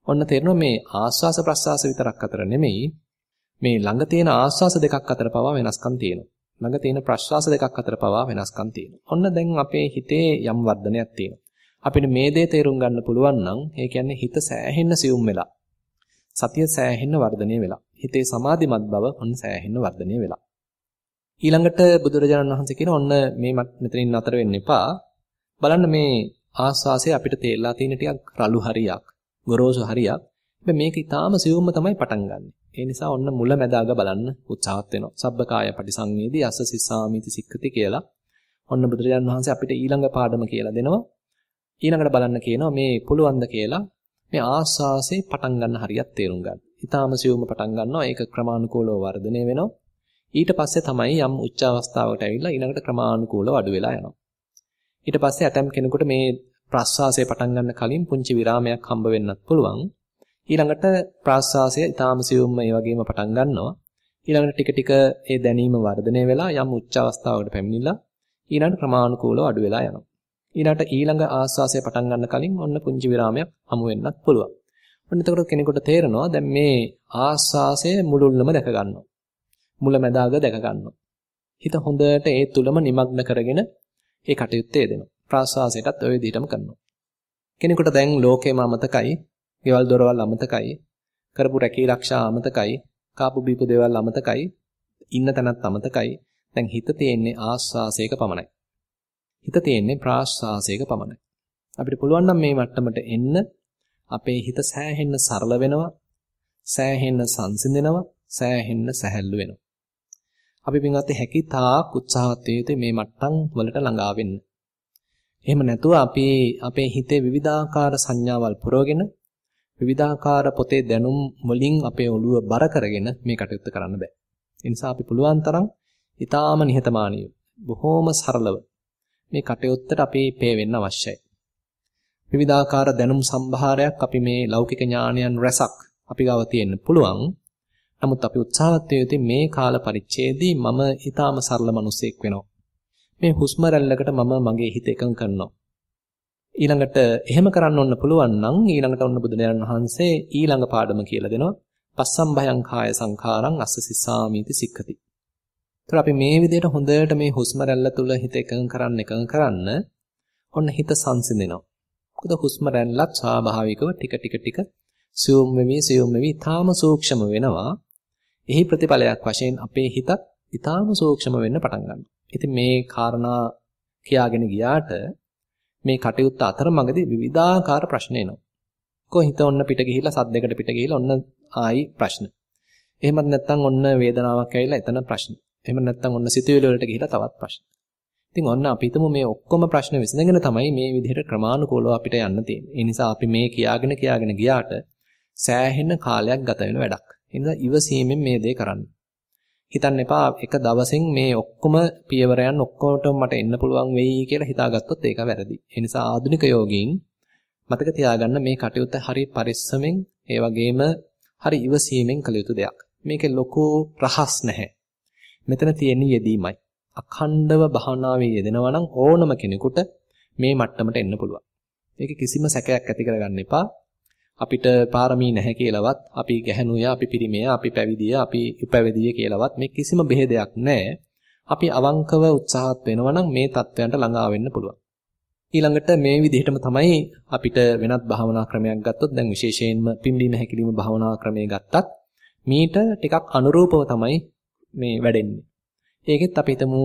ඔන්න තේරෙනවා මේ ආස්වාස ප්‍රස්වාස විතරක් අතර නෙමෙයි මේ ළඟ තියෙන ආස්වාස දෙකක් අතර පවා වෙනස්කම් තියෙනවා. ළඟ තියෙන ප්‍රස්වාස දෙකක් අතර පවා වෙනස්කම් තියෙනවා. ඔන්න දැන් අපේ හිතේ යම් වර්ධනයක් තියෙනවා. අපිට මේ දේ තේරුම් ගන්න පුළුවන් නම් ඒ කියන්නේ හිත සෑහෙන්න සියුම් වෙලා. සතිය සෑහෙන්න වර්ධනය වෙලා. හිතේ සමාධිමත් බව ඔන්න සෑහෙන්න වර්ධනය වෙලා. ඊළඟට බුදුරජාණන් වහන්සේ කියන ඔන්න මේ මෙතනින් නතර වෙන්න එපා. බලන්න මේ ආස්වාසය අපිට තේරලා තියෙන ටිකක් රළු හරියක්, ගොරෝසු හරියක්. හැබැයි මේක ඊටාම සියුම්ම තමයි පටන් ගන්නෙ. ඒ නිසා ඔන්න මුල මැදාග බලන්න උත්සාහත් වෙනවා. සබ්බකාය පටිසංවේදී අස්ස සිස්සාමිති සික්කති කියලා. ඔන්න බුදුරජාණන් වහන්සේ අපිට ඊළඟ පාඩම කියලා දෙනවා. ඊළඟට බලන්න කියනවා මේ පුළුවන්ද කියලා මේ ආස්වාසේ පටන් ගන්න හරියක් තේරුම් ගන්න. ඊටාම සියුම්ම පටන් ගන්නවා. ඒක ක්‍රමානුකූලව වර්ධනය වෙනවා. ඊට පස්සේ තමයි යම් උච්ච අවස්ථාවකට ඇවිල්ලා ඊළඟට ක්‍රමානුකූලව අඩු වෙලා යනවා. ඊට පස්සේ ඇතම් කෙනෙකුට මේ ප්‍රස්වාසය පටන් ගන්න කලින් පුංචි විරාමයක් හම්බ වෙන්නත් පුළුවන්. ඊළඟට ප්‍රාශ්වාසය ඊටාම සියුම්ම ඒ වගේම පටන් ගන්නවා. ඊළඟට ටික ටික ඒ දැනීම වර්ධනය වෙලා යම් උච්ච අවස්ථාවකට පැමිණිලා ඊළඟට ක්‍රමානුකූලව අඩු වෙලා යනවා. ඊළඟට ඊළඟ ආශ්වාසය පටන් ගන්න කලින් ඔන්න පුංචි විරාමයක් හමු වෙන්නත් පුළුවන්. ඔන්න එතකොට කෙනෙකුට තේරෙනවා දැන් මේ ආශ්වාසය මුලුල්ලම දැක ගන්නවා. මුල මැදාග දැක ගන්නවා. හිත හොඳට ඒ තුලම নিমগ্ন කරගෙන ඒ කටයුත්තේ දෙනවා. ප්‍රාශ්වාසයටත් ওই විදිහටම කරනවා. කෙනෙකුට දැන් ලෝකේම අමතකයි ගෙවල් දොරවල් අමතකයි, කරපු රැකී ආරක්ෂා අමතකයි, කාපු බීපු දේවල් අමතකයි, ඉන්න තැනත් අමතකයි. දැන් හිත තියෙන්නේ ආස්වාසයක පමණයි. හිත තියෙන්නේ ප්‍රාස්වාසයක පමණයි. අපිට පුළුවන් නම් මේ මට්ටමට එන්න අපේ හිත සෑහෙන්න සරල වෙනවා, සෑහෙන්න සංසිඳෙනවා, සෑහෙන්න සැහැල්ලු වෙනවා. අපි පින්වත් හැකි තාක් උත්සාහත් යුතුයි මේ මට්ටම් වලට ළඟා වෙන්න. එහෙම නැතුව අපි අපේ හිතේ විවිධාකාර සංඥාවල් පුරවගෙන විවිධාකාර පොතේ දැනුම් වලින් අපේ ඔළුව බර කරගෙන මේ කටයුත්ත කරන්න බෑ. ඒ නිසා අපි පුළුවන් තරම් ඊටාම නිහතමානීව බොහෝම සරලව මේ කටයුත්තට අපි පේ වෙන්න අවශ්‍යයි. විවිධාකාර දැනුම් සම්භාරයක් අපි මේ ලෞකික ඥානයන් රැසක් අපි ගාව තියෙන්න පුළුවන්. නමුත් අපි උත්සාහවත් යුතුයි මේ කාල පරිච්ඡේදයේ මම ඊටාම සරල මිනිසෙක් වෙනවා. මේ හුස්ම රැල්ලකට මම මගේ හිත එකඟ කරනවා. ඊළඟට එහෙම කරන්න ඕන පුළුවන් නම් ඊළඟට ඔන්න බුදුරජාණන් වහන්සේ ඊළඟ පාඩම කියලා දෙනවා. පස්සම් භයං කාය සංඛාරං අස්ස සිස්සාමීති සික්ඛති. ඒතර අපි මේ විදිහට හොඳට මේ හුස්ම රැල්ල තුල හිත එකඟ කරන්න එකඟ කරන්න ඔන්න හිත සංසිඳෙනවා. මොකද හුස්ම රැල්ලත් ස්වාභාවිකව ටික ටික ටික සියුම් වෙමි සියුම් වෙමි ඊටාම සූක්ෂම වෙනවා. එහි ප්‍රතිඵලයක් වශයෙන් අපේ හිතත් ඊටාම සූක්ෂම වෙන්න පටන් ගන්නවා. ඉතින් මේ කාරණා කියාගෙන ගියාට මේ කටයුත්ත අතරමඟදී විවිධාකාර ප්‍රශ්න එනවා. කො හිත ඔන්න පිට ගිහිල්ලා සද්දයකට පිට ගිහිල්ලා ඔන්න ආයි ප්‍රශ්න. එහෙමත් නැත්නම් ඔන්න වේදනාවක් ඇවිල්ලා එතන ප්‍රශ්න. එහෙම නැත්නම් ඔන්න සිතුවිලි වලට ගිහිල්ලා තවත් ප්‍රශ්න. ඉතින් ඔන්න අපි හිතමු මේ ඔක්කොම ප්‍රශ්න විසඳගෙන තමයි මේ විදිහට ක්‍රමානුකූලව අපිට යන්න තියෙන්නේ. ඒ නිසා අපි මේ කියාගෙන කියාගෙන ගියාට සෑහෙන කාලයක් ගත වෙන වැඩක්. ඒ නිසා ඉවසීමෙන් මේ දේ කරන්න. හිතන්න එපා එක දවසින් මේ ඔක්කොම පියවරයන් ඔක්කොටම මට එන්න පුළුවන් වෙයි කියලා හිතාගත්තොත් ඒක වැරදි. ඒ නිසා ආධුනික යෝගීන් මතක තියාගන්න මේ කටයුත්ත හරි පරිස්සමෙන් ඒ වගේම හරි ඉවසීමෙන් කළ යුතු දෙයක්. මේකේ ලොකු රහස් නැහැ. මෙතන තියෙන යෙදීමයි. අඛණ්ඩව භාවනාවේ යෙදෙනවා නම් ඕනම කෙනෙකුට මේ මට්ටමට එන්න පුළුවන්. මේක කිසිම සැකයක් ඇති කරගන්න එපා. අපිට පාරමී නැහැ කියලාවත් අපි ගැහණුය අපි පිරිමිය අපි පැවිදිය අපි උපැවිදිය කියලාවත් මේ කිසිම බෙහෙදයක් නැහැ. අපි අවංකව උත්සාහත් වෙනවා නම් මේ தත්වයන්ට ළඟා වෙන්න පුළුවන්. ඊළඟට මේ විදිහටම තමයි අපිට වෙනත් භාවනා ක්‍රමයක් ගත්තොත් දැන් විශේෂයෙන්ම පිම්බීම හැකිලිම භාවනා ක්‍රමය ගත්තත් මීට ටිකක් අනුරූපව තමයි මේ වැඩෙන්නේ. ඒකෙත් අපි හිතමු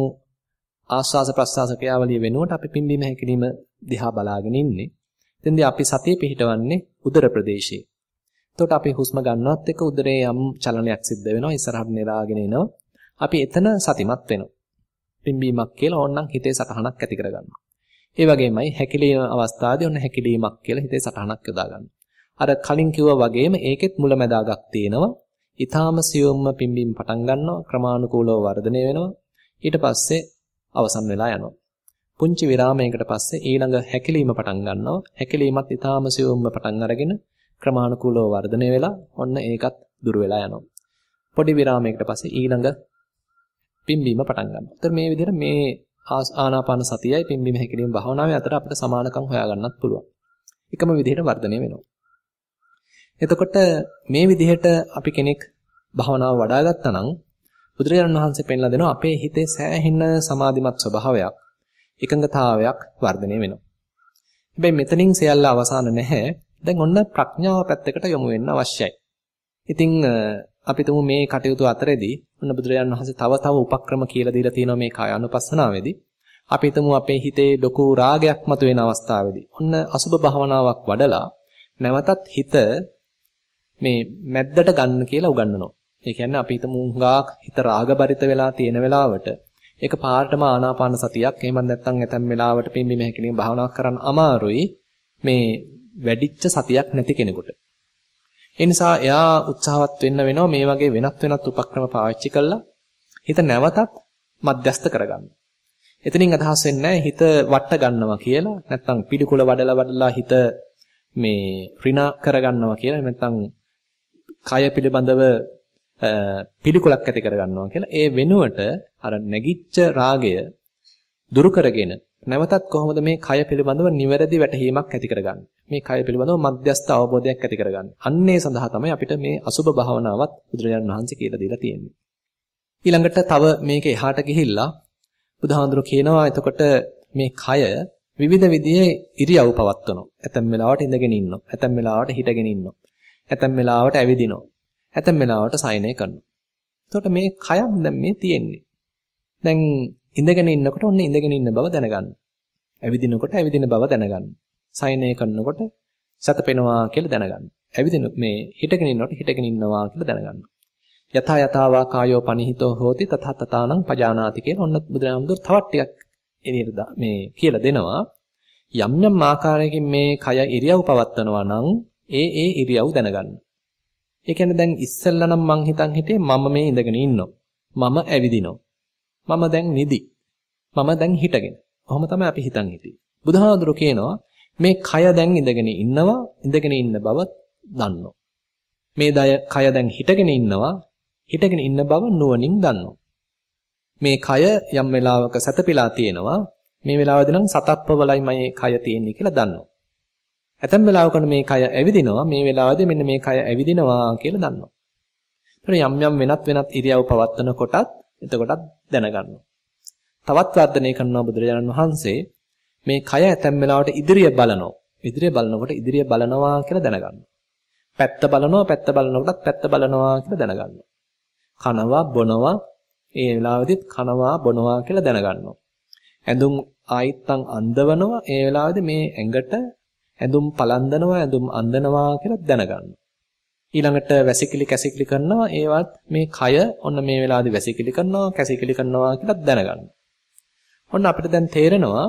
ආස්වාස ප්‍රස්වාස ක්‍රියාවලිය වෙනුවට අපි පිම්බීම හැකිලිම දිහා බලාගෙන ඉන්නේ. එතෙන්දී අපි සතිය පිහිටවන්නේ උදර ප්‍රදේශයේ. එතකොට අපි හුස්ම ගන්නවත් එක්ක උදරයේ යම් චලනයක් සිද්ධ වෙනවා. ඉස්සරහට නෙරාගෙන එනවා. අපි එතන සතිමත් වෙනවා. පිම්බීමක් කියලා ඕනනම් හිතේ සටහනක් ඇති කරගන්නවා. ඒ වගේමයි හැකිලීම අවස්ථාවේදී ඔන්න හැකිලීමක් කියලා හිතේ සටහනක් යොදා ගන්නවා. අර කලින් කිව්වා වගේම ඒකෙත් මුලැමැදාගක් තියෙනවා. ඊටාම සියුම්ම පිම්බීම පටන් ගන්නවා ක්‍රමානුකූලව වර්ධනය වෙනවා. ඊට පස්සේ අවසන් වෙලා යනවා. පුංචි විරාමයකට පස්සේ ඊළඟ හැකිලීම පටන් ගන්නවා. හැකිලීමත් ඊටාම සියුම්ම පටන් අරගෙන ක්‍රමානුකූලව වර්ධනය වෙලා ඔන්න ඒකත් දුර වෙලා යනවා. පොඩි විරාමයකට පස්සේ ඊළඟ පිම්බීම පටන් ගන්නවා. ඒතර මේ විදිහට මේ ආනාපාන සතියයි පිම්බීම හැකිලිම භාවනාවේ අතර අපිට සමානකම් හොයාගන්නත් පුළුවන්. එකම විදිහට වර්ධනය වෙනවා. එතකොට මේ විදිහට අපි කෙනෙක් භාවනාව වඩා ගත්තා නම් බුදුරජාණන් වහන්සේ පෙන්ලා දෙනවා අපේ හිතේ සෑහෙන සමාධිමත් ස්වභාවයක් එකඟතාවයක් වර්ධනය වෙනවා. හැබැයි මෙතනින් සියල්ල අවසන් නැහැ. දැන් ඔන්න ප්‍රඥාව පැත්තකට යොමු වෙන්න අවශ්‍යයි. ඉතින් අපි තුමු මේ කටයුතු අතරේදී ඔන්න බුදුරජාණන් වහන්සේ තව තව උපක්‍රම කියලා දීලා තියෙනවා මේ කාය අනුපස්සනාවේදී. අපි තුමු අපේ හිතේ ලොකු රාගයක් මතුවෙන අවස්ථාවේදී ඔන්න අසුබ භාවනාවක් වඩලා නැවතත් හිත මේ මැද්දට ගන්න කියලා උගන්වනවා. ඒ කියන්නේ අපි හිතමු හුඟක් හිත රාගබරිත වෙලා තියෙන වෙලාවට ඒක පාර්ටම ආනාපාන සතියක් එහෙම නැත්නම් ඇතැම් වෙලාවට පිම්බීම හැකිලිම භාවනාවක් කරන්න අමාරුයි මේ වැඩිච්ච සතියක් නැති කෙනෙකුට. ඒ නිසා එයා උත්සාහවත් වෙන්න වෙනවා මේ වගේ වෙනත් වෙනත් උපක්‍රම පාවිච්චි කළා හිත නැවතත් මධ්‍යස්ත කරගන්න. එතනින් අදහස් වෙන්නේ හිත වට ගන්නවා කියලා නැත්නම් පිළිකුල වඩලා වඩලා හිත මේ ඍණ කරගන්නවා කියලා නැත්නම් කය පිළිබඳව පිළිකුලක් ඇති කරගන්නවා කියලා ඒ වෙනුවට අර නැගිච්ච රාගය දුරු කරගෙන නැවතත් කොහොමද මේ කය පිළිබඳව නිවැරදි වැටහීමක් ඇති කරගන්නේ? මේ කය පිළිබඳව මධ්‍යස්ථ අවබෝධයක් ඇති කරගන්නේ. අන්නේ සඳහා තමයි අපිට මේ අසුබ භාවනාවත් බුදුරජාණන් වහන්සේ කියලා දීලා තියෙන්නේ. ඊළඟට තව මේක එහාට ගිහිල්ලා බුදුහාඳුර කියනවා එතකොට මේ කය විවිධ විදිහේ ඉරියව් පවත්වනවා. ඇතැම් වෙලාවට ඉඳගෙන ඉන්නවා. ඇතැම් වෙලාවට හිටගෙන ඉන්නවා. ඇතැම් වෙලාවට ඇවිදිනවා. ඇතැම් වෙලාවට සයනය කරනවා. එතකොට මේ කයක් දැන් මේ තියෙන්නේ. දැන් ඉඳගෙන ඉන්නකොට ඔන්න ඉඳගෙන ඉන්න බව දැනගන්න. ඇවිදිනකොට ඇවිදින බව දැනගන්න. සයනය කරනකොට සතපෙනවා කියලා දැනගන්න. ඇවිදින මේ හිටගෙන ඉන්නකොට හිටගෙන ඉන්නවා කියලා දැනගන්න. යථා යතාවා කායෝ පනිහිතෝ හෝති තථා තථානං පජානාති කියලා ඔන්න බුදුරජාණන්තුර තවත් ටිකක් එළියට මේ කියලා දෙනවා. යම් යම් ආකාරයකින් මේ කය ඉරියව් පවත්වනවා නම් ඒ ඒ ඉරියව් දැනගන්න. ඒ කියන්නේ දැන් ඉස්සෙල්ලා නම් මං හිතන් හිටියේ මම මේ ඉඳගෙන ඉන්නවා. මම ඇවිදිනවා. මම දැන් නිදි. මම දැන් හිටගෙන. කොහොම තමයි අපි හිතන් හිටියේ. බුදුහාඳුරු කියනවා මේ කය දැන් ඉඳගෙන ඉන්නවා ඉඳගෙන ඉන්න බව දන්නවා. මේ දය කය දැන් හිටගෙන ඉන්නවා හිටගෙන ඉන්න බව නුවණින් දන්නවා. මේ කය යම් වෙලාවක සැතපීලා තියෙනවා මේ වෙලාවදී නම් සතප්පවලයි මගේ කය තියෙන්නේ කියලා දන්නවා. ඇතැම් වෙලාවකට මේ කය ඇවිදිනවා මේ වෙලාවදී මෙන්න මේ කය ඇවිදිනවා කියලා දන්නවා. ඒතර යම් යම් වෙනත් වෙනත් ඉරියව් පවත්වන කොටත් එතකොටත් දැනගන්නවා. තවත් වර්ධනය කරනවා බුදුරජාණන් වහන්සේ මේ කය ඇතැම් වෙලාවට ඉදිරිය බලනවා. ඉදිරිය බලනකොට ඉදිරිය බලනවා කියලා දැනගන්නවා. පැත්ත බලනවා පැත්ත බලනකොටත් පැත්ත බලනවා කියලා දැනගන්නවා. කනවා බොනවා ඒ වෙලාවෙදිත් කනවා බොනවා කියලා දැනගන්නවා. ඇඳුම් ආයිත්තන් අඳවනවා ඒ වෙලාවේදී මේ ඇඟට ඇඳුම් පලන්දනවා ඇඳුම් අඳනවා කියලා දැනගන්නවා. ඊළඟට වැසිකිලි කැසිකිලි කරනවා ඒවත් මේ කය ඔන්න මේ වෙලාවේදී වැසිකිලි කරනවා කැසිකිලි කරනවා කියලා දැනගන්නවා. ඔන්න අපිට දැන් තේරෙනවා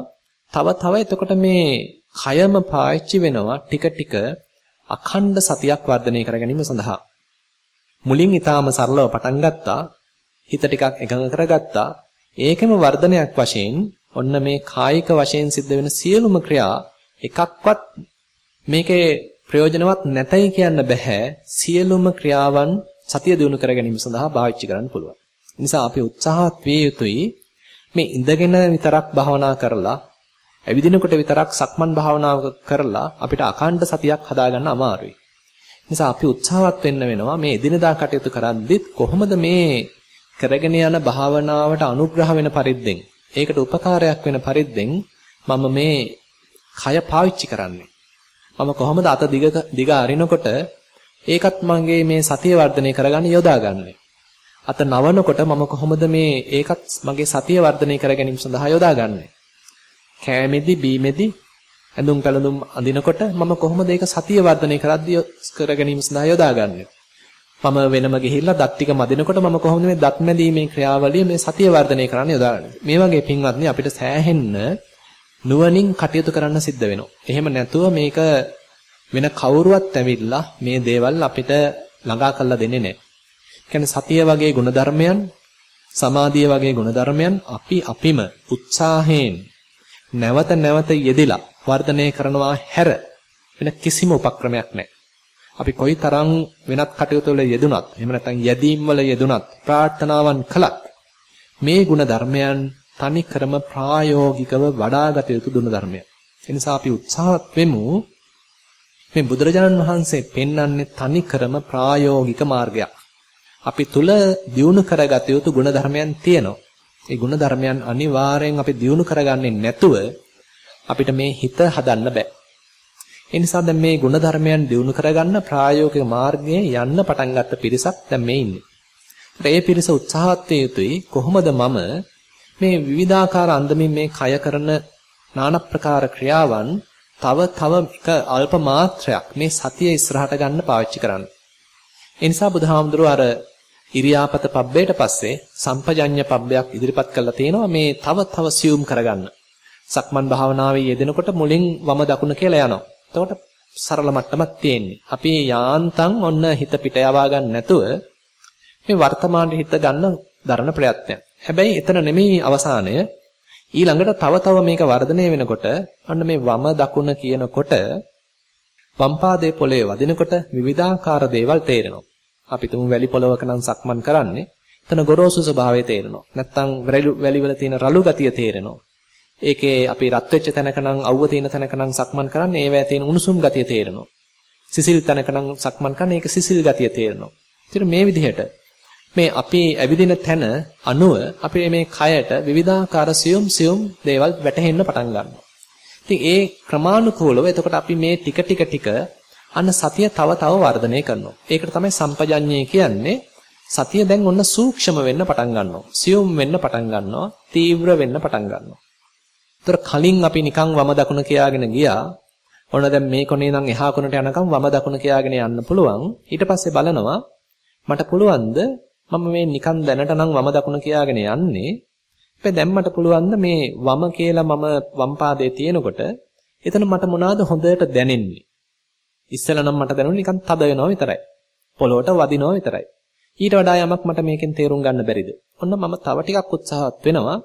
තව තව එතකොට මේ කයම පාවිච්චි වෙනවා ටික ටික අඛණ්ඩ සතියක් වර්ධනය කර ගැනීම සඳහා. මුලින් ඊටාම සරලව පටන් ගත්තා හිත ටිකක් එකඟ කරගත්තා ඒකෙම වර්ධනයක් වශයෙන් ඔන්න මේ කායික වශයෙන් සිද්ධ වෙන සියලුම ක්‍රියා එකක්වත් මේකේ ප්‍රයෝජනවත් නැතයි කියන්න බෑ සියලුම ක්‍රියාවන් සතිය දිනු කර ගැනීම සඳහා පාවිච්චි කරන්න පුළුවන්. නිසා අපි උත්සාහත් විය යුතුයි මේ ඉඳගෙන විතරක් භාවනා කරලා ඇවිදිනකොට විතරක් සක්මන් භාවනාව කරලා අපිට අඛණ්ඩ සතියක් හදාගන්න අමාරුයි. නිසා අපි උත්සාහවත් වෙන්න වෙනවා මේ එදිනදා කටයුතු කරද්දිත් කොහොමද මේ කරගෙන යන භාවනාවට අනුග්‍රහ වෙන පරිද්දෙන් ඒකට උපකාරයක් වෙන පරිද්දෙන් මම මේ කය පාවිච්චි කරන්නේ. මම කොහොමද අත දිග දිග අරිනකොට ඒකත් මගේ මේ සතිය වර්ධනය කරගන්න යොදාගන්නේ. අත නවනකොට මම කොහොමද මේ ඒකත් මගේ සතිය වර්ධනය කර ගැනීම සඳහා යොදාගන්නේ. කෑමෙදි බීමෙදි ඇඳුම් පැළඳුම් අඳිනකොට මම කොහොමද ඒක සතිය වර්ධනය කරද්දී කර ගැනීම සඳහා යොදාගන්නේ. මම වෙනම ගිහිල්ලා දත් ටික මදිනකොට මම කොහොමද මේ දත් මැදීමේ ක්‍රියාවලිය මේ සතිය වර්ධනය කරන්න යොදාගන්නේ. මේ වගේ පින්වත්නි අපිට සෑහෙන්න නුවණින් කටයුතු කරන්න සිද්ධ වෙනවා. එහෙම නැතුව මේක වෙන කවුරුවත් ඇවිල්ලා මේ දේවල් අපිට ළඟා කරලා දෙන්නේ නැහැ. කියන්නේ සතිය වගේ ගුණධර්මයන්, සමාධිය වගේ ගුණධර්මයන් අපි අපිම උත්සාහයෙන් නැවත නැවත යෙදিলা වර්ධනය කරනවා හැර වෙන කිසිම උපක්‍රමයක් නැහැ. අපි කොයිතරම් වෙනත් කටයුතු වල යෙදුනත් එහෙම නැත්නම් යැදීම් වල යෙදුනත් ප්‍රාර්ථනාවන් කළත් මේ ගුණ ධර්මයන් තනි ක්‍රම ප්‍රායෝගිකව වඩාගත යුතු ගුණ ධර්මයන්. ඒ නිසා අපි උත්සාහත් වෙමු මේ බුදුරජාණන් වහන්සේ පෙන්වන්නේ තනි ක්‍රම ප්‍රායෝගික මාර්ගයක්. අපි තුල දියුණු කරගත යුතු ගුණ ධර්මයන් තියෙනවා. ඒ ගුණ ධර්මයන් අනිවාර්යෙන් අපි දියුණු කරගන්නේ නැතුව අපිට මේ හිත හදන්න බෑ. ඒ නිසා දැන් මේ ಗುಣධර්මයන් දිනු කරගන්න ප්‍රායෝගික මාර්ගයේ යන්න පටන් ගත්ත පිරිසක් දැන් මේ ඉන්නේ. ඒ පිරිස උත්සාහත් යුතුයි කොහොමද මම මේ විවිධාකාර අන්දමින් මේ කය කරන নানা ප්‍රකාර ක්‍රියාවන් තව තව එක අල්ප මාත්‍රයක් මේ සතිය ඉස්සරහට ගන්න පාවිච්චි කරන්න. ඒ නිසා බුදුහාමුදුරුව අර ඉරියාපත පබ්බේට පස්සේ සම්පජඤ්ඤ පබ්බයක් ඉදිරිපත් කළා තියෙනවා මේ තව තව සියුම් කරගන්න. සක්මන් භාවනාවේ යෙදෙනකොට මුලින් වම දකුණ කියලා යනවා. එතකොට සරල මට්ටමක් තියෙන්නේ. අපි යාන්තම් ඔන්න හිත පිට යවා ගන්න නැතුව මේ වර්තමානයේ හිත ගන්න දරන ප්‍රයත්නයක්. හැබැයි එතන නෙමෙයි අවසානය. ඊළඟට තව තව මේක වර්ධනය වෙනකොට අන්න මේ වම දකුණ කියනකොට වම් පාදයේ පොළවේ වදිනකොට විවිධාකාර දේවල් තේරෙනවා. අපි තුමු වැලි පොළවක නම් සක්මන් කරන්නේ. එතන ගොරෝසු ස්වභාවය තේරෙනවා. නැත්තම් වැලි වල තියෙන රළු ගතිය තේරෙනවා. ඒකේ අපි රත් වෙච්ච තැනකනම් අවුව තියෙන තැනකනම් සක්මන් කරන්නේ ඒවැය තියෙන උණුසුම් ගතිය තේරෙනවා. සිසිල් තැනකනම් සක්මන් කරන්නේ ඒක සිසිල් ගතිය තේරෙනවා. ඉතින් මේ විදිහට මේ අපි ඇවිදින තැන අනුව අපේ මේ කයට විවිධාකාර සියුම් සියුම් දේවල් වැටහෙන්න පටන් ගන්නවා. ඉතින් ඒ ක්‍රමානුකූලව එතකොට අපි මේ ටික ටික ටික අන්න සතිය තව තව වර්ධනය කරනවා. ඒකට තමයි සම්පජඤ්ඤය කියන්නේ. සතිය දැන් ඔන්න සූක්ෂම වෙන්න පටන් ගන්නවා. සියුම් වෙන්න පටන් ගන්නවා. තීව්‍ර වෙන්න පටන් ගන්නවා. ඒතර කලින් අපි නිකන් වම දකුණ කියාගෙන ගියා. ඔන්න දැන් මේ කොනේ ඉඳන් එහා කොනට යනකම් වම දකුණ කියාගෙන යන්න පුළුවන්. ඊට පස්සේ බලනවා මට පුළුවන්ද මම මේ නිකන් දැනට නම් වම දකුණ කියාගෙන යන්නේ. හැබැයි දැන් මට පුළුවන්ද මේ වම කියලා මම වම් පාදයේ තියෙනකොට එතන මට මොනවාද හොඳට දැනෙන්නේ. ඉස්සෙල්ලා නම් මට දැනුනේ නිකන් තද වෙනවා විතරයි. පොළොවට වදිනවා විතරයි. ඊට වඩා යමක් මට මේකෙන් තේරුම් ගන්න බැරිද? ඔන්න මම තව ටිකක් උත්සාහවත් වෙනවා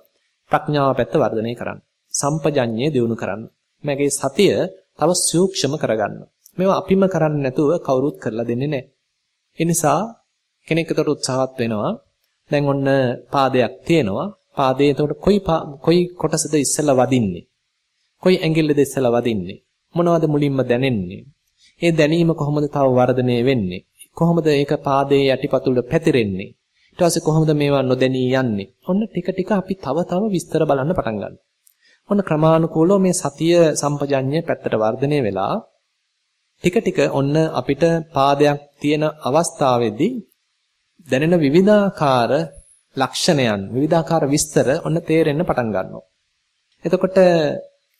ප්‍රඥාව පැත්ත වර්ධනය කරන්න. සම්පජඤ්ඤය දියුණු කරන්න. මගේ සතිය තව සූක්ෂම කරගන්න. මේවා අපිම කරන්නේ නැතුව කවුරුත් කරලා දෙන්නේ නැහැ. ඒ නිසා කෙනෙක් උතර උත්සාහවත් වෙනවා. දැන් ඔන්න පාදයක් තියෙනවා. පාදයේ එතකොට කොයි කොයි කොටසද ඉස්සෙල්ලා වදින්නේ? කොයි ඇඟිල්ලද ඉස්සෙල්ලා වදින්නේ? මොනවද මුලින්ම දැනෙන්නේ? ඒ දැනීම කොහොමද තව වර්ධනය වෙන්නේ? කොහොමද ඒක පාදයේ යටිපතුල පැතිරෙන්නේ? ඊට පස්සේ කොහොමද මේවා නොදැනී යන්නේ? ඔන්න ටික ටික අපි තව තව විස්තර බලන්න පටන් ගන්නවා. ඔන්න ක්‍රමානුකූලව මේ සතිය සම්පජඤ්ඤය පැත්තට වර්ධනය වෙලා ටික ටික ඔන්න අපිට පාදයක් තියෙන අවස්ථාවේදී දැනෙන විවිධාකාර ලක්ෂණයන් විවිධාකාර විස්තර ඔන්න තේරෙන්න පටන් ගන්නවා. එතකොට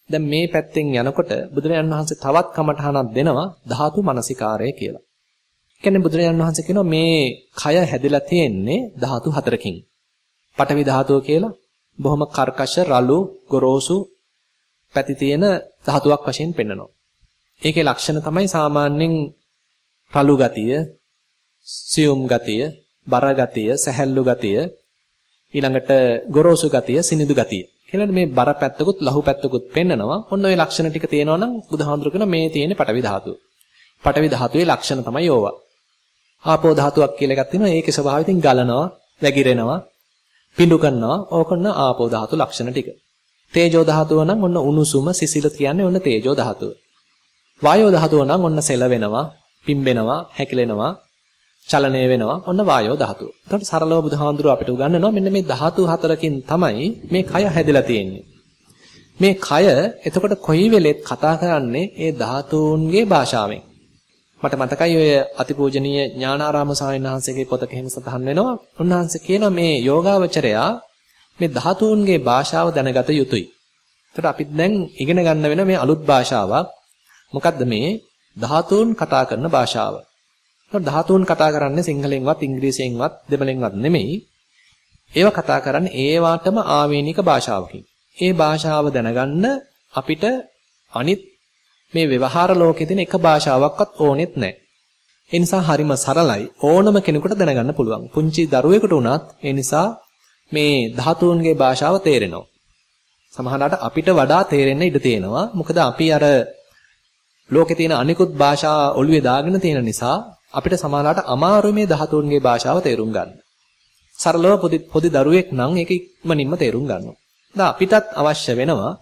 දැන් මේ පැත්තෙන් යනකොට බුදුරජාණන් වහන්සේ තවත් කමඨහනක් දෙනවා ධාතු මනසිකාරය කියලා. කියන්නේ බුදුරජාණන් වහන්සේ කියනවා මේ කය හැදිලා තියෙන්නේ ධාතු හතරකින්. පඨවි ධාතුව කියලා බොහොම කර්කශ රළු ගොරෝසු පැති තියෙන ධාතුවක් වශයෙන් පෙන්වනවා. ඒකේ ලක්ෂණ තමයි සාමාන්‍යයෙන් රළු ගතිය, සියුම් ගතිය, බර ගතිය, සැහැල්ලු ගතිය, ඊළඟට ගොරෝසු ගතිය, සිනිඳු ගතිය. කියලා මේ බර පැත්තකුත් ලහු පැත්තකුත් පෙන්නනවා. ඔන්න ඔය ලක්ෂණ ටික තියෙනවා නම් බුදුහාඳුර කියන මේ තියෙන පටවි ධාතුව. පටවි ධාතුවේ ලක්ෂණ තමයි ඕවා. ආපෝ ධාතුවක් කියලා එකක් තියෙනවා. ඒකේ ස්වභාවය ඉතින් ගලනවා, වැగిරෙනවා, පිඬු කරනවා. ඕකන ආපෝ ධාතු ලක්ෂණ ටික. තේජෝ ධාතුව නම් ඔන්න උණුසුම සිසිල කියන්නේ ඔන්න තේජෝ ධාතුව. වායෝ ධාතුව නම් ඔන්න සෙල වෙනවා, පිම්බෙනවා, හැකිලෙනවා, චලනය වෙනවා. ඔන්න වායෝ ධාතුව. එතකොට සරලව බුදුහාඳුර අපිට උගන්වනවා මෙන්න මේ ධාතු හතරකින් තමයි මේ කය හැදිලා තියෙන්නේ. මේ කය එතකොට කොයි වෙලෙත් කතා කරන්නේ ඒ ධාතුන්ගේ භාෂාවෙන්. මට මතකයි ඔය අතිපූජනීය ඥානාරාම ස්වාමීන් වහන්සේගේ පොතක එහෙම සඳහන් වෙනවා. උන්වහන්සේ කියනවා මේ යෝගාවචරයා මේ ධාතුන්ගේ භාෂාව දැනගත යුතුයි. ඒකට අපි දැන් ඉගෙන ගන්න වෙන මේ අලුත් භාෂාවක්. මොකද්ද මේ ධාතුන් කතා කරන භාෂාව. ධාතුන් කතා කරන්නේ සිංහලෙන්වත් ඉංග්‍රීසියෙන්වත් දෙමළෙන්වත් නෙමෙයි. ඒව කතා කරන්නේ ඒවාටම ආවේනික භාෂාවකින්. ඒ භාෂාව දැනගන්න අපිට අනිත් මේ ව්‍යවහාර ලෝකයේ තියෙන එක භාෂාවක්වත් ඕනෙත් නැහැ. ඒ නිසා හරිම සරලයි ඕනම කෙනෙකුට දැනගන්න පුළුවන්. පුංචි දරුවෙකුට උනත් ඒ නිසා මේ ධාතුන්ගේ භාෂාව තේරෙනවා. සමහරවිට අපිට වඩා තේරෙන්න ඉඩ තියෙනවා. මොකද අපි අර ලෝකේ තියෙන අනිකුත් භාෂා ඔළුවේ දාගෙන තියෙන නිසා අපිට සමහරවිට අමාරු මේ ධාතුන්ගේ භාෂාව තේරුම් ගන්න. සරලව පොඩි පොඩි දරුවෙක් නම් ඒක ඉක්මනින්ම තේරුම් ගන්නවා. දැන් අපිටත් අවශ්‍ය වෙනවා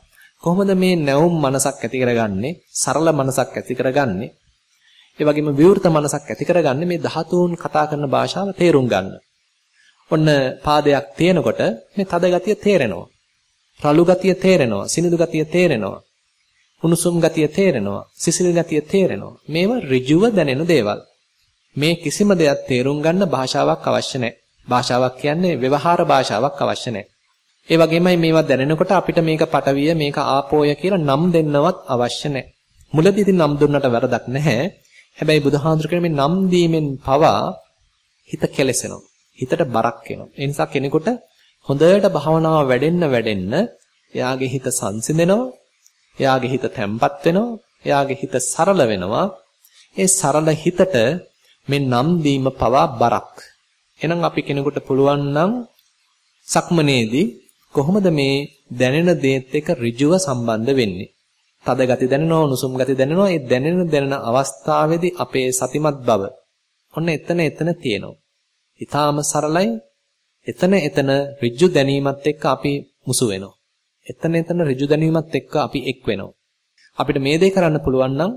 කොහොමද මේ නැවුම් මනසක් ඇති කරගන්නේ? සරල මනසක් ඇති කරගන්නේ? ඒ වගේම විවෘත මනසක් ඇති කරගන්නේ මේ ධාතුන් කතා කරන භාෂාව තේරුම් ගන්න. ඔන්න පාදයක් තියෙනකොට මේ තද ගතිය තේරෙනවා. රළු ගතිය තේරෙනවා. සිනිඳු ගතිය තේරෙනවා. උණුසුම් ගතිය තේරෙනවා. සිසිල් ගතිය තේරෙනවා. මේවා ඍජුව දැනෙන දේවල්. මේ කිසිම දෙයක් තේරුම් ගන්න භාෂාවක් අවශ්‍ය නැහැ. භාෂාවක් කියන්නේ ව්‍යවහාර භාෂාවක් අවශ්‍ය නැහැ. ඒ වගේමයි මේවා දැනෙනකොට අපිට මේක පටවිය මේක ආපෝය කියලා නම් දෙන්නවත් අවශ්‍ය නැහැ. මුලදී ඉතින් නම් දුන්නට වැරදක් නැහැ. හැබැයි බුදුහාඳුර කියන මේ නම් දීමෙන් පවා හිත කෙලසෙනවා. හිතට බරක් එනවා. ඒ නිසා කෙනෙකුට හොඳට භාවනාව වැඩෙන්න වැඩෙන්න එයාගේ හිත සංසිඳෙනවා. එයාගේ හිත තැම්පත් වෙනවා. එයාගේ හිත සරල වෙනවා. ඒ සරල හිතට මේ නම් දීම පවා බරක්. එහෙනම් අපි කෙනෙකුට පුළුවන් නම් සක්මනේදී කොහොමද මේ දැනෙන දේත් එක්ක ඍජුව සම්බන්ධ වෙන්නේ? තද ගති දැනෙනවා, උණුසුම් ගති දැනෙනවා. ඒ දැනෙන දැනෙන අවස්ථාවේදී අපේ සතිමත් බව ඔන්න එතන එතන තියෙනවා. ඊටාම සරලයි. එතන එතන ඍජු දැනීමත් එක්ක අපි මුසු වෙනවා. එතන එතන ඍජු දැනීමත් එක්ක අපි එක් වෙනවා. අපිට මේ දේ කරන්න පුළුවන් නම්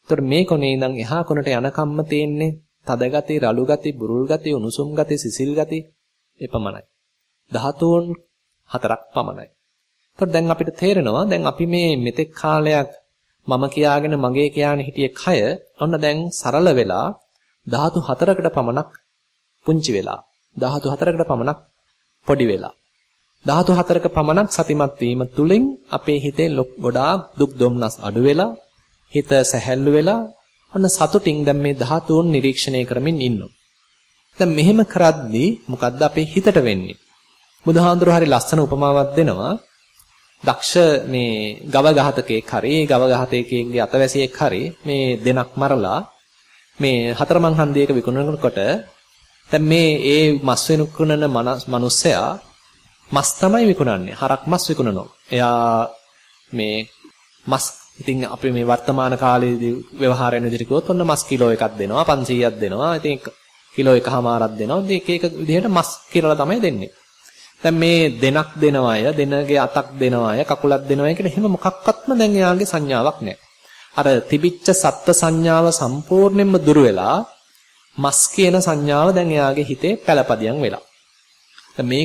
එතකොට මේ කොනේ ඉඳන් එහා කොනට යනකම්ම තියෙන්නේ තද ගති, රළු ගති, බුරුල් ගති, උණුසුම් ගති, සිසිල් ගති එපමණයි. ධාතුන් හතරක් පමණයි. එතකොට දැන් අපිට තේරෙනවා දැන් අපි මේ මෙතෙක් කාලයක් මම කියාගෙන මගේ කියාගෙන හිටියේ කය ඔන්න දැන් සරල වෙලා ධාතු හතරකට පමණක් පුංචි වෙලා ධාතු හතරකට පමණක් පොඩි වෙලා ධාතු හතරක පමණක් සතිමත් වීම තුලින් අපේ හිතේ ගොඩාක් දුක් දුම්නස් අඩු වෙලා හිත සැහැල්ලු වෙලා ඔන්න සතුටින් දැන් මේ ධාතුන් නිරීක්ෂණය කරමින් ඉන්නවා. දැන් මෙහෙම කරද්දී මොකද්ද අපේ හිතට වෙන්නේ? බුදුහාඳුර හරි ලස්සන උපමාවක් දෙනවා. දක්ෂ මේ ගව ඝාතකයෙක් හරි ගව ඝාතකයෙක්ගේ අතවැසියෙක් හරි මේ දෙනක් මරලා මේ හතරමං හන්දියක විකුණනකොට දැන් මේ ඒ මස් වෙනුකුණන මනුස්සයා මස් තමයි විකුණන්නේ හරක් මස් විකුණනවා. එයා මේ මස් ඉතින් අපි මේ වර්තමාන කාලයේදී ව්‍යවහාරයෙන් විදිහට කිව්වොත් ඔන්න මස් කිලෝ එකක් දෙනවා 500ක් දෙනවා. ඉතින් කිලෝ එකමාරක් දෙනවා. ඉතින් එක එක විදිහට මස් කියලා තමයි දෙන්නේ. දැන් මේ දෙනක් දෙනව අය, දෙනගේ අතක් දෙනව අය, කකුලක් දෙනව අය කියලා එහෙම මොකක්වත්ම දැන් එයාගේ සංඥාවක් නැහැ. අර තිබිච්ච සත්ත්ව සංඥාව සම්පූර්ණයෙන්ම දුර වෙලා මස් කියන සංඥාව දැන් එයාගේ හිතේ පළපදියම් වෙලා. මේ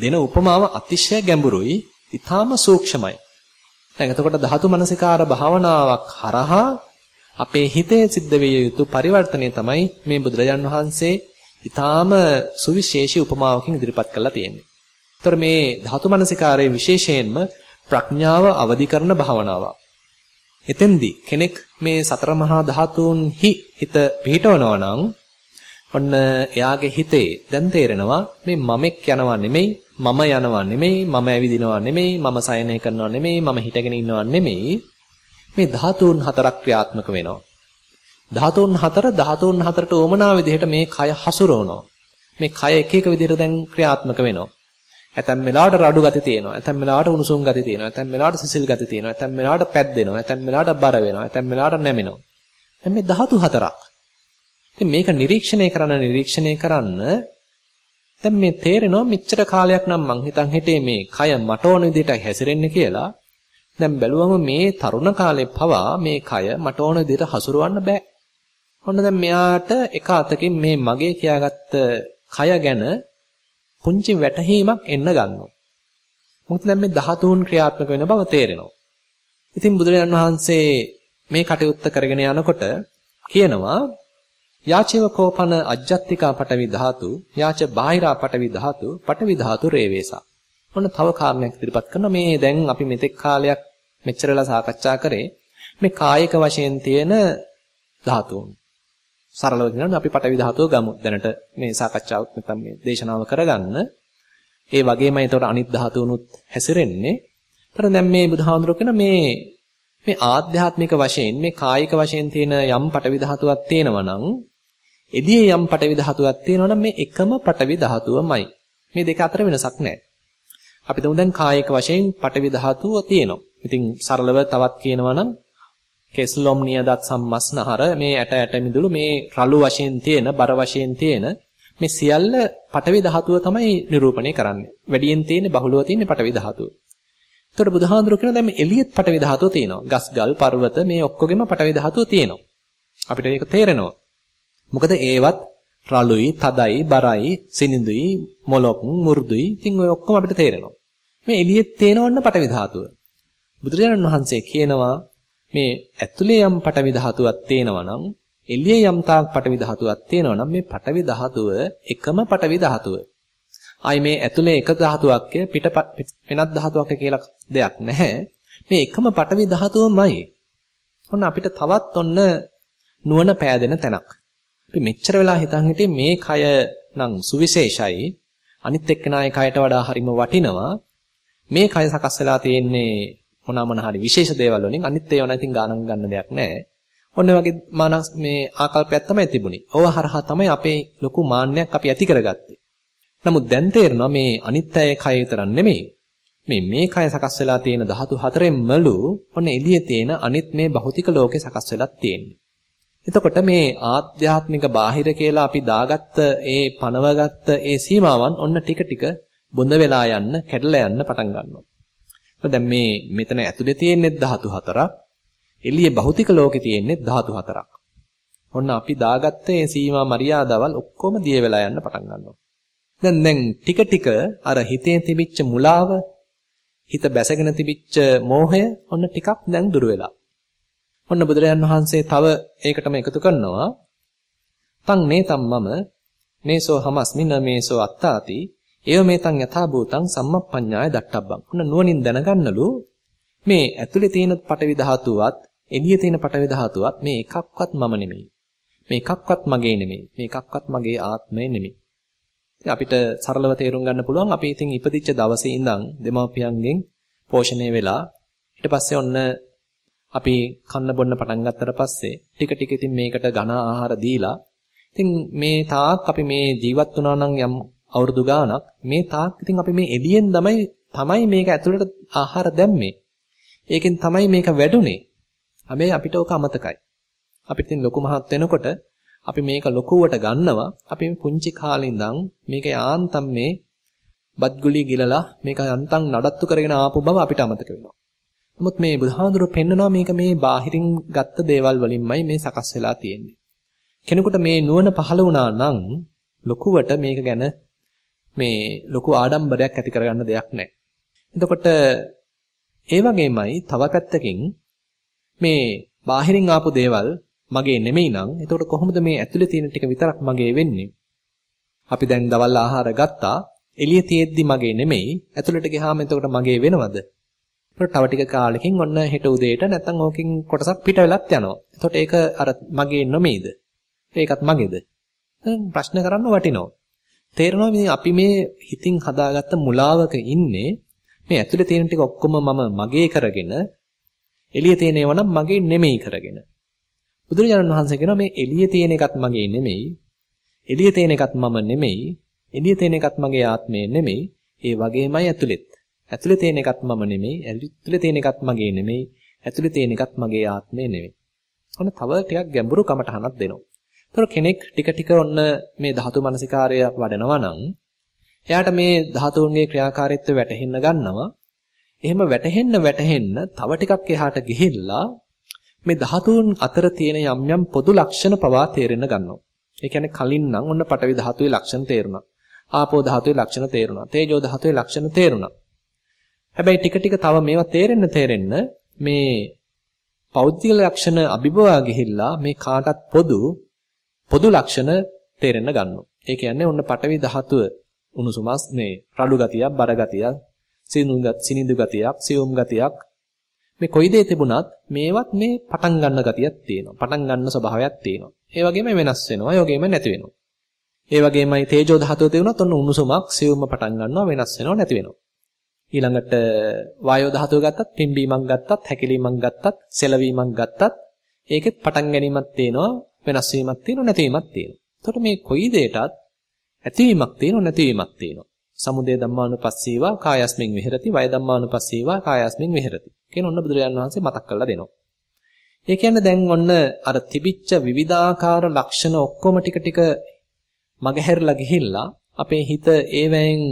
දෙන උපමාව අතිශය ගැඹුරුයි, ඊටාම සූක්ෂමයි. දැන් එතකොට ධාතු මනසිකාර භාවනාවක් හරහා අපේ හිතේ සිද්ධ විය යුතු පරිවර්තනය තමයි මේ බුදුරජාන් වහන්සේ ඊටාම සුවිශේෂී උපමාවකින් ඉදිරිපත් කරලා තියෙන්නේ. ඒතර මේ ධාතු මනසිකාරයේ විශේෂයෙන්ම ප්‍රඥාව අවදි කරන භාවනාවක්. එතෙන්දී කෙනෙක් මේ සතර මහා ධාතුන්හි හිත පිහිටවනවා නම් ඔන්න එයාගේ හිතේ දැන් තේරෙනවා මේ මමෙක් යනවා නෙමෙයි මම යනවා නෙමෙයි මම ඇවිදිනවා නෙමෙයි මම සයනය කරනවා නෙමෙයි මම හිටගෙන ඉන්නවා නෙමෙයි මේ ධාතුන් හතරක් ක්‍රියාත්මක වෙනවා ධාතුන් හතර ධාතුන් හතරට ඕමනා විදිහට මේ කය හසුරවනවා මේ කය එක එක විදිහට දැන් ක්‍රියාත්මක වෙනවා ඇතැම් වෙලාවට රඩු ගති තියෙනවා. ඇතැම් වෙලාවට උණුසුම් ගති තියෙනවා. ඇතැම් වෙලාවට සිසිල් ගති තියෙනවා. ඇතැම් වෙලාවට පැද්දෙනවා. ඇතැම් වෙලාවට බර වෙනවා. ඇතැම් වෙලාවට නැමෙනවා. දැන් මේ ධාතු හතරක්. ඉතින් මේක නිරීක්ෂණය කරන නිරීක්ෂණය කරන්න දැන් මේ තේරෙනවා මෙච්චර කාලයක් නම් මං හිතන් හිටියේ මේ කය මට ඕන විදිහට හැසිරෙන්නේ කියලා. දැන් බැලුවම මේ තරුණ කාලේ පවා මේ කය මට ඕන විදිහට හසුරවන්න බෑ. ඔන්න දැන් මෙයාට එක අතකින් මේ මගේ කියාගත්ත කය ගැන පුංචි වැටහීමක් එන්න ගන්නවා. මොකද දැන් මේ 13 ක්‍රියාත්මක වෙන බව තේරෙනවා. ඉතින් බුදුරජාණන් වහන්සේ මේ කටයුත්ත කරගෙන යනකොට කියනවා යාචේව කෝපන අජ්ජත්තිකා පටවි ධාතු යාච බාහිරා පටවි ධාතු පටවි ධාතු රේවේසා. ඔන්න තව කාරණයක් ඉදිරිපත් කරනවා මේ දැන් අපි මෙතෙක් කාලයක් මෙච්චරලා සාකච්ඡා කරේ මේ කායික වශයෙන් තියෙන ධාතුන්. සරලව කියනවා අපි පටවි ධාතුව ගමු. දැනට මේ සාකච්ඡාව නැත්නම් මේ දේශනාව කරගන්න. ඒ වගේමයි එතකොට අනිත් ධාතුනුත් හැසිරෙන්නේ. ඒතර දැන් මේ බුදුහාඳුර කියන මේ මේ ආධ්‍යාත්මික වශයෙන් මේ කායික වශයෙන් තියෙන යම් පටවි ධාතුවක් තියෙනවා නම් එදියේ යම් පටවි ධාතුවක් තියෙනවා නම් මේ එකම පටවි ධාතුවමයි. මේ දෙක අතර වෙනසක් නැහැ. අපි තුමු දැන් කායික වශයෙන් පටවි ධාතුව තියෙනවා. ඉතින් සරලව තවත් කියනවා නම් කෙස්ලොම් නියදත් සම්මස්නහර මේ ඇට ඇට මිදුළු මේ රළු වශයෙන් තියෙන බර වශයෙන් තියෙන මේ සියල්ල පටවි ධාතුව තමයි නිරූපණය කරන්නේ. වැඩියෙන් තියෙන බහුලව තියෙන පටවි ධාතුව. ඒතකොට බුදුහාඳුර කියන දැන් මේ එළියෙත් පටවි ධාතුව තියෙනවා. ගස් ගල් පර්වත මේ ඔක්කොගෙම පටවි ධාතුව තියෙනවා. අපිට ඒක තේරෙනවා. මොකද ඒවත් රළුයි, තදයි, බරයි, සිනිඳුයි, මොලොක්, මු르දුයි. ඉතින් ඔය ඔක්කොම අපිට තේරෙනවා. මේ එළියෙත් තේනවන්න පටවි ධාතුව. බුදුරජාණන් වහන්සේ කියනවා මේ ඇතුලේ යම් පටවි ධාතුවක් තේනවා නම් එළියේ යම් තාක් පටවි ධාතුවක් තේනවා නම් මේ පටවි ධාතුව එකම පටවි ධාතුව. ආයි මේ ඇතුලේ එක ධාතුවක් පිට වෙනත් ධාතුවක් කියලා දෙයක් නැහැ. මේ එකම පටවි ධාතුවමයි. ඔන්න අපිට තවත් ඔන්න නුවණ පෑදෙන තැනක්. අපි මෙච්චර වෙලා හිතන් හිටියේ මේ කය නම් සුවිශේෂයි. අනිත් එක්කෙනාගේ කයට වඩා හරිම වටිනවා. මේ කය සකස් වෙලා තියෙන්නේ මොනවා මොන හරි විශේෂ දේවල් වලින් අනිත් ඒවා නම් ඉතින් ගානක් ගන්න දෙයක් නැහැ. ඔන්න වගේ මානස් මේ ආකල්පයක් තමයි තිබුණේ. ඕව හරහා තමයි අපේ ලොකු මාන්නයක් අපි ඇති කරගත්තේ. නමුත් දැන් තේරෙනවා මේ අනිත්‍යය කය විතරක් නෙමෙයි. මේ මේ කය සකස් වෙලා තියෙන ධාතු හතරෙන්මලු ඔන්න එළියේ තියෙන අනිත් මේ භෞතික ලෝකේ සකස් වෙලා තියෙන්නේ. එතකොට මේ ආධ්‍යාත්මික බාහිර කියලා අපි දාගත්ත ඒ පනවගත්ත ඒ සීමාවන් ඔන්න ටික ටික බොඳ වෙලා යන්න, කැඩලා යන්න පටන් ගන්නවා. දැන් මේ මෙතන ඇතුලේ තියෙන්නේ ධාතු හතරක්. එළියේ භෞතික ලෝකේ තියෙන්නේ ධාතු හතරක්. ඔන්න අපි දාගත්ත මේ සීමා මරියාදවල් ඔක්කොම දිය වෙලා යන්න පටන් ගන්නවා. දැන් දැන් ටික ටික අර හිතේ තිබිච්ච මුලාව හිත බැසගෙන තිබිච්ච මෝහය ඔන්න ටිකක් දැන් දුර වෙලා. ඔන්න බුදුරජාන් වහන්සේ තව ඒකටම එකතු කරනවා. තං නේතම් මම නේසෝ හමස්මි නමේසෝ අත්තාති ඒව මේතං යථා භූතං සම්මප්පඤ්ඤාය දට්ටබ්බං. ඔන්න නුවණින් දැනගන්නලු මේ ඇතුලේ තියෙන පටවි ධාතුවත් එළියේ තියෙන පටවි ධාතුවත් මේ එකක්වත් මම නෙමෙයි. මේ එකක්වත් මගේ නෙමෙයි. මේ එකක්වත් මගේ ආත්මය නෙමෙයි. ඉතින් අපිට සරලව තේරුම් ගන්න පුළුවන් අපි ඉතින් ඉපදිච්ච දවසේ ඉඳන් දෙමාපියන්ගෙන් පෝෂණය වෙලා ඊට පස්සේ ඔන්න අපි කන්න බොන්න පටන් ගත්තට පස්සේ ටික ටික ඉතින් මේකට ඝන ආහාර දීලා ඉතින් මේ තාක් අපි මේ ජීවත් වුණා නම් යම් අවුරුදු ගාණක් මේ තාක් ඉතින් අපි මේ එළියෙන් තමයි තමයි මේක ඇතුළට ආහාර දැම්මේ. ඒකෙන් තමයි මේක වැඩුණේ. හැබැයි අපිට ඕක අමතකයි. අපිට ඉතින් ලොකු මහත් වෙනකොට අපි මේක ලොකුවට ගන්නවා. අපි පුංචි කාලේ ඉඳන් මේක යාන්තම් මේ බත්ගුලි ගිලලා මේක යන්තම් නඩත්තු කරගෙන ආපු බව අපිට අමතක වෙනවා. නමුත් මේ බුදුහාඳුර පෙන්නනවා මේක මේ බාහිරින් ගත්ත දේවල් වලින්මයි මේ සකස් වෙලා තියෙන්නේ. කෙනෙකුට මේ නුවණ පහළ වුණා නම් ලොකුවට මේක ගැන මේ ලොකු ආඩම්බරයක් ඇති කරගන්න දෙයක් නැහැ. එතකොට ඒ වගේමයි තව පැත්තකින් මේ බාහිරින් ආපු දේවල් මගේ නෙමෙයි නම් එතකොට කොහොමද මේ ඇතුලේ තියෙන ටික විතරක් මගේ වෙන්නේ? අපි දැන් දවල් ආහාර ගත්තා එළියේ තියෙද්දි මගේ නෙමෙයි ඇතුලට ගියාම එතකොට මගේ වෙනවද? එතකොට තව ටික කාලෙකින් ඔන්න හෙට උදේට නැත්තම් ඕකෙන් කොටසක් පිට වෙලත් යනවා. එතකොට ඒක අර මගේ නෙමෙයිද? ඒකත් මගේද? ප්‍රශ්න කරන්න වටිනවා. තේරෙනවා මේ අපි මේ හිතින් හදාගත්ත මුලාවක ඉන්නේ මේ ඇතුලේ තියෙන ටික ඔක්කොම මම මගේ කරගෙන එළියේ තියෙන ඒවා නම් මගේ නෙමෙයි කරගෙන බුදුරජාණන් වහන්සේ කියනවා මේ එළියේ තියෙන එකත් මගේ නෙමෙයි එළියේ තියෙන එකත් මම නෙමෙයි එළියේ තියෙන එකත් මගේ ආත්මය නෙමෙයි ඒ වගේමයි ඇතුලෙත් ඇතුලේ තියෙන එකත් මම නෙමෙයි ඇතුලේ තියෙන එකත් මගේ නෙමෙයි ඇතුලේ තියෙන එකත් මගේ ආත්මය නෙමෙයි ඔන්න තව ටිකක් ගැඹුරු කමටහනක් දෙනවා ඒතර කෙනෙක් ටික ටික ඔන්න මේ ධාතු මනසිකාරය වඩනවා නම් එයාට මේ ධාතුන්ගේ ක්‍රියාකාරීත්වය වැටහෙන්න ගන්නවා. එහෙම වැටහෙන්න වැටහෙන්න තව ටිකක් එහාට ගිහිල්ලා මේ ධාතුන් අතර තියෙන යම් යම් පොදු ලක්ෂණ පවා තේරෙන්න ගන්නවා. ඒ කියන්නේ කලින් නම් ඔන්න පටවි ධාතුවේ ලක්ෂණ තේරුණා. ආපෝ ධාතුවේ ලක්ෂණ තේරුණා. තේජෝ ධාතුවේ ලක්ෂණ තේරුණා. හැබැයි ටික ටික තව මේවා තේරෙන්න තේරෙන්න මේ පෞද්ගල ලක්ෂණ අභිබවා ගිහිල්ලා මේ කාටත් පොදු පොදු ලක්ෂණ තේරෙන්න ගන්නවා. ඒ කියන්නේ ඔන්න පටවි ධාතුව උණුසුමස් මේ රළු ගතියක්, බර ගතියක්, සිනිඳු ගතියක්, සියුම් ගතියක් මේ කොයි දේ තිබුණත් මේවත් මේ පටන් ගන්න ගතියක් තියෙනවා. පටන් ගන්න ස්වභාවයක් තියෙනවා. ඒ වගේම වෙනස් වෙනවා. ඒ වගේම නැති වෙනවා. ඒ වගේමයි තේජෝ ධාතුව තිබුණත් ඔන්න උණුසුමක් සියුම්ම පටන් ගන්නවා වෙනස් වෙනවා නැති වෙනවා. ඊළඟට වායෝ ධාතුව ගත්තත් පිම්බීමක් ගත්තත් හැකිලීමක් ගත්තත් සෙලවීමක් ගත්තත් ඒකෙත් පටන් ගැනීමක් තියෙනවා වෙනස් වීමක් තියෙනවා නැතිවීමක් තියෙනවා. එතකොට මේ කොයි දෙයකටත් ඇතිවීමක් තියෙනවා නැතිවීමක් තියෙනවා. සමුදය ධම්මානුපස්සීවා කායස්මින් විහෙරති වය ධම්මානුපස්සීවා කායස්මින් විහෙරති. කියන ඔන්න බුදුරජාණන් වහන්සේ මතක් කරලා දෙනවා. ඒ කියන්නේ දැන් ඔන්න අර තිබිච්ච විවිධාකාර ලක්ෂණ ඔක්කොම ටික ටික මගහැරලා ගිහිල්ලා අපේ හිත ඒවැයෙන්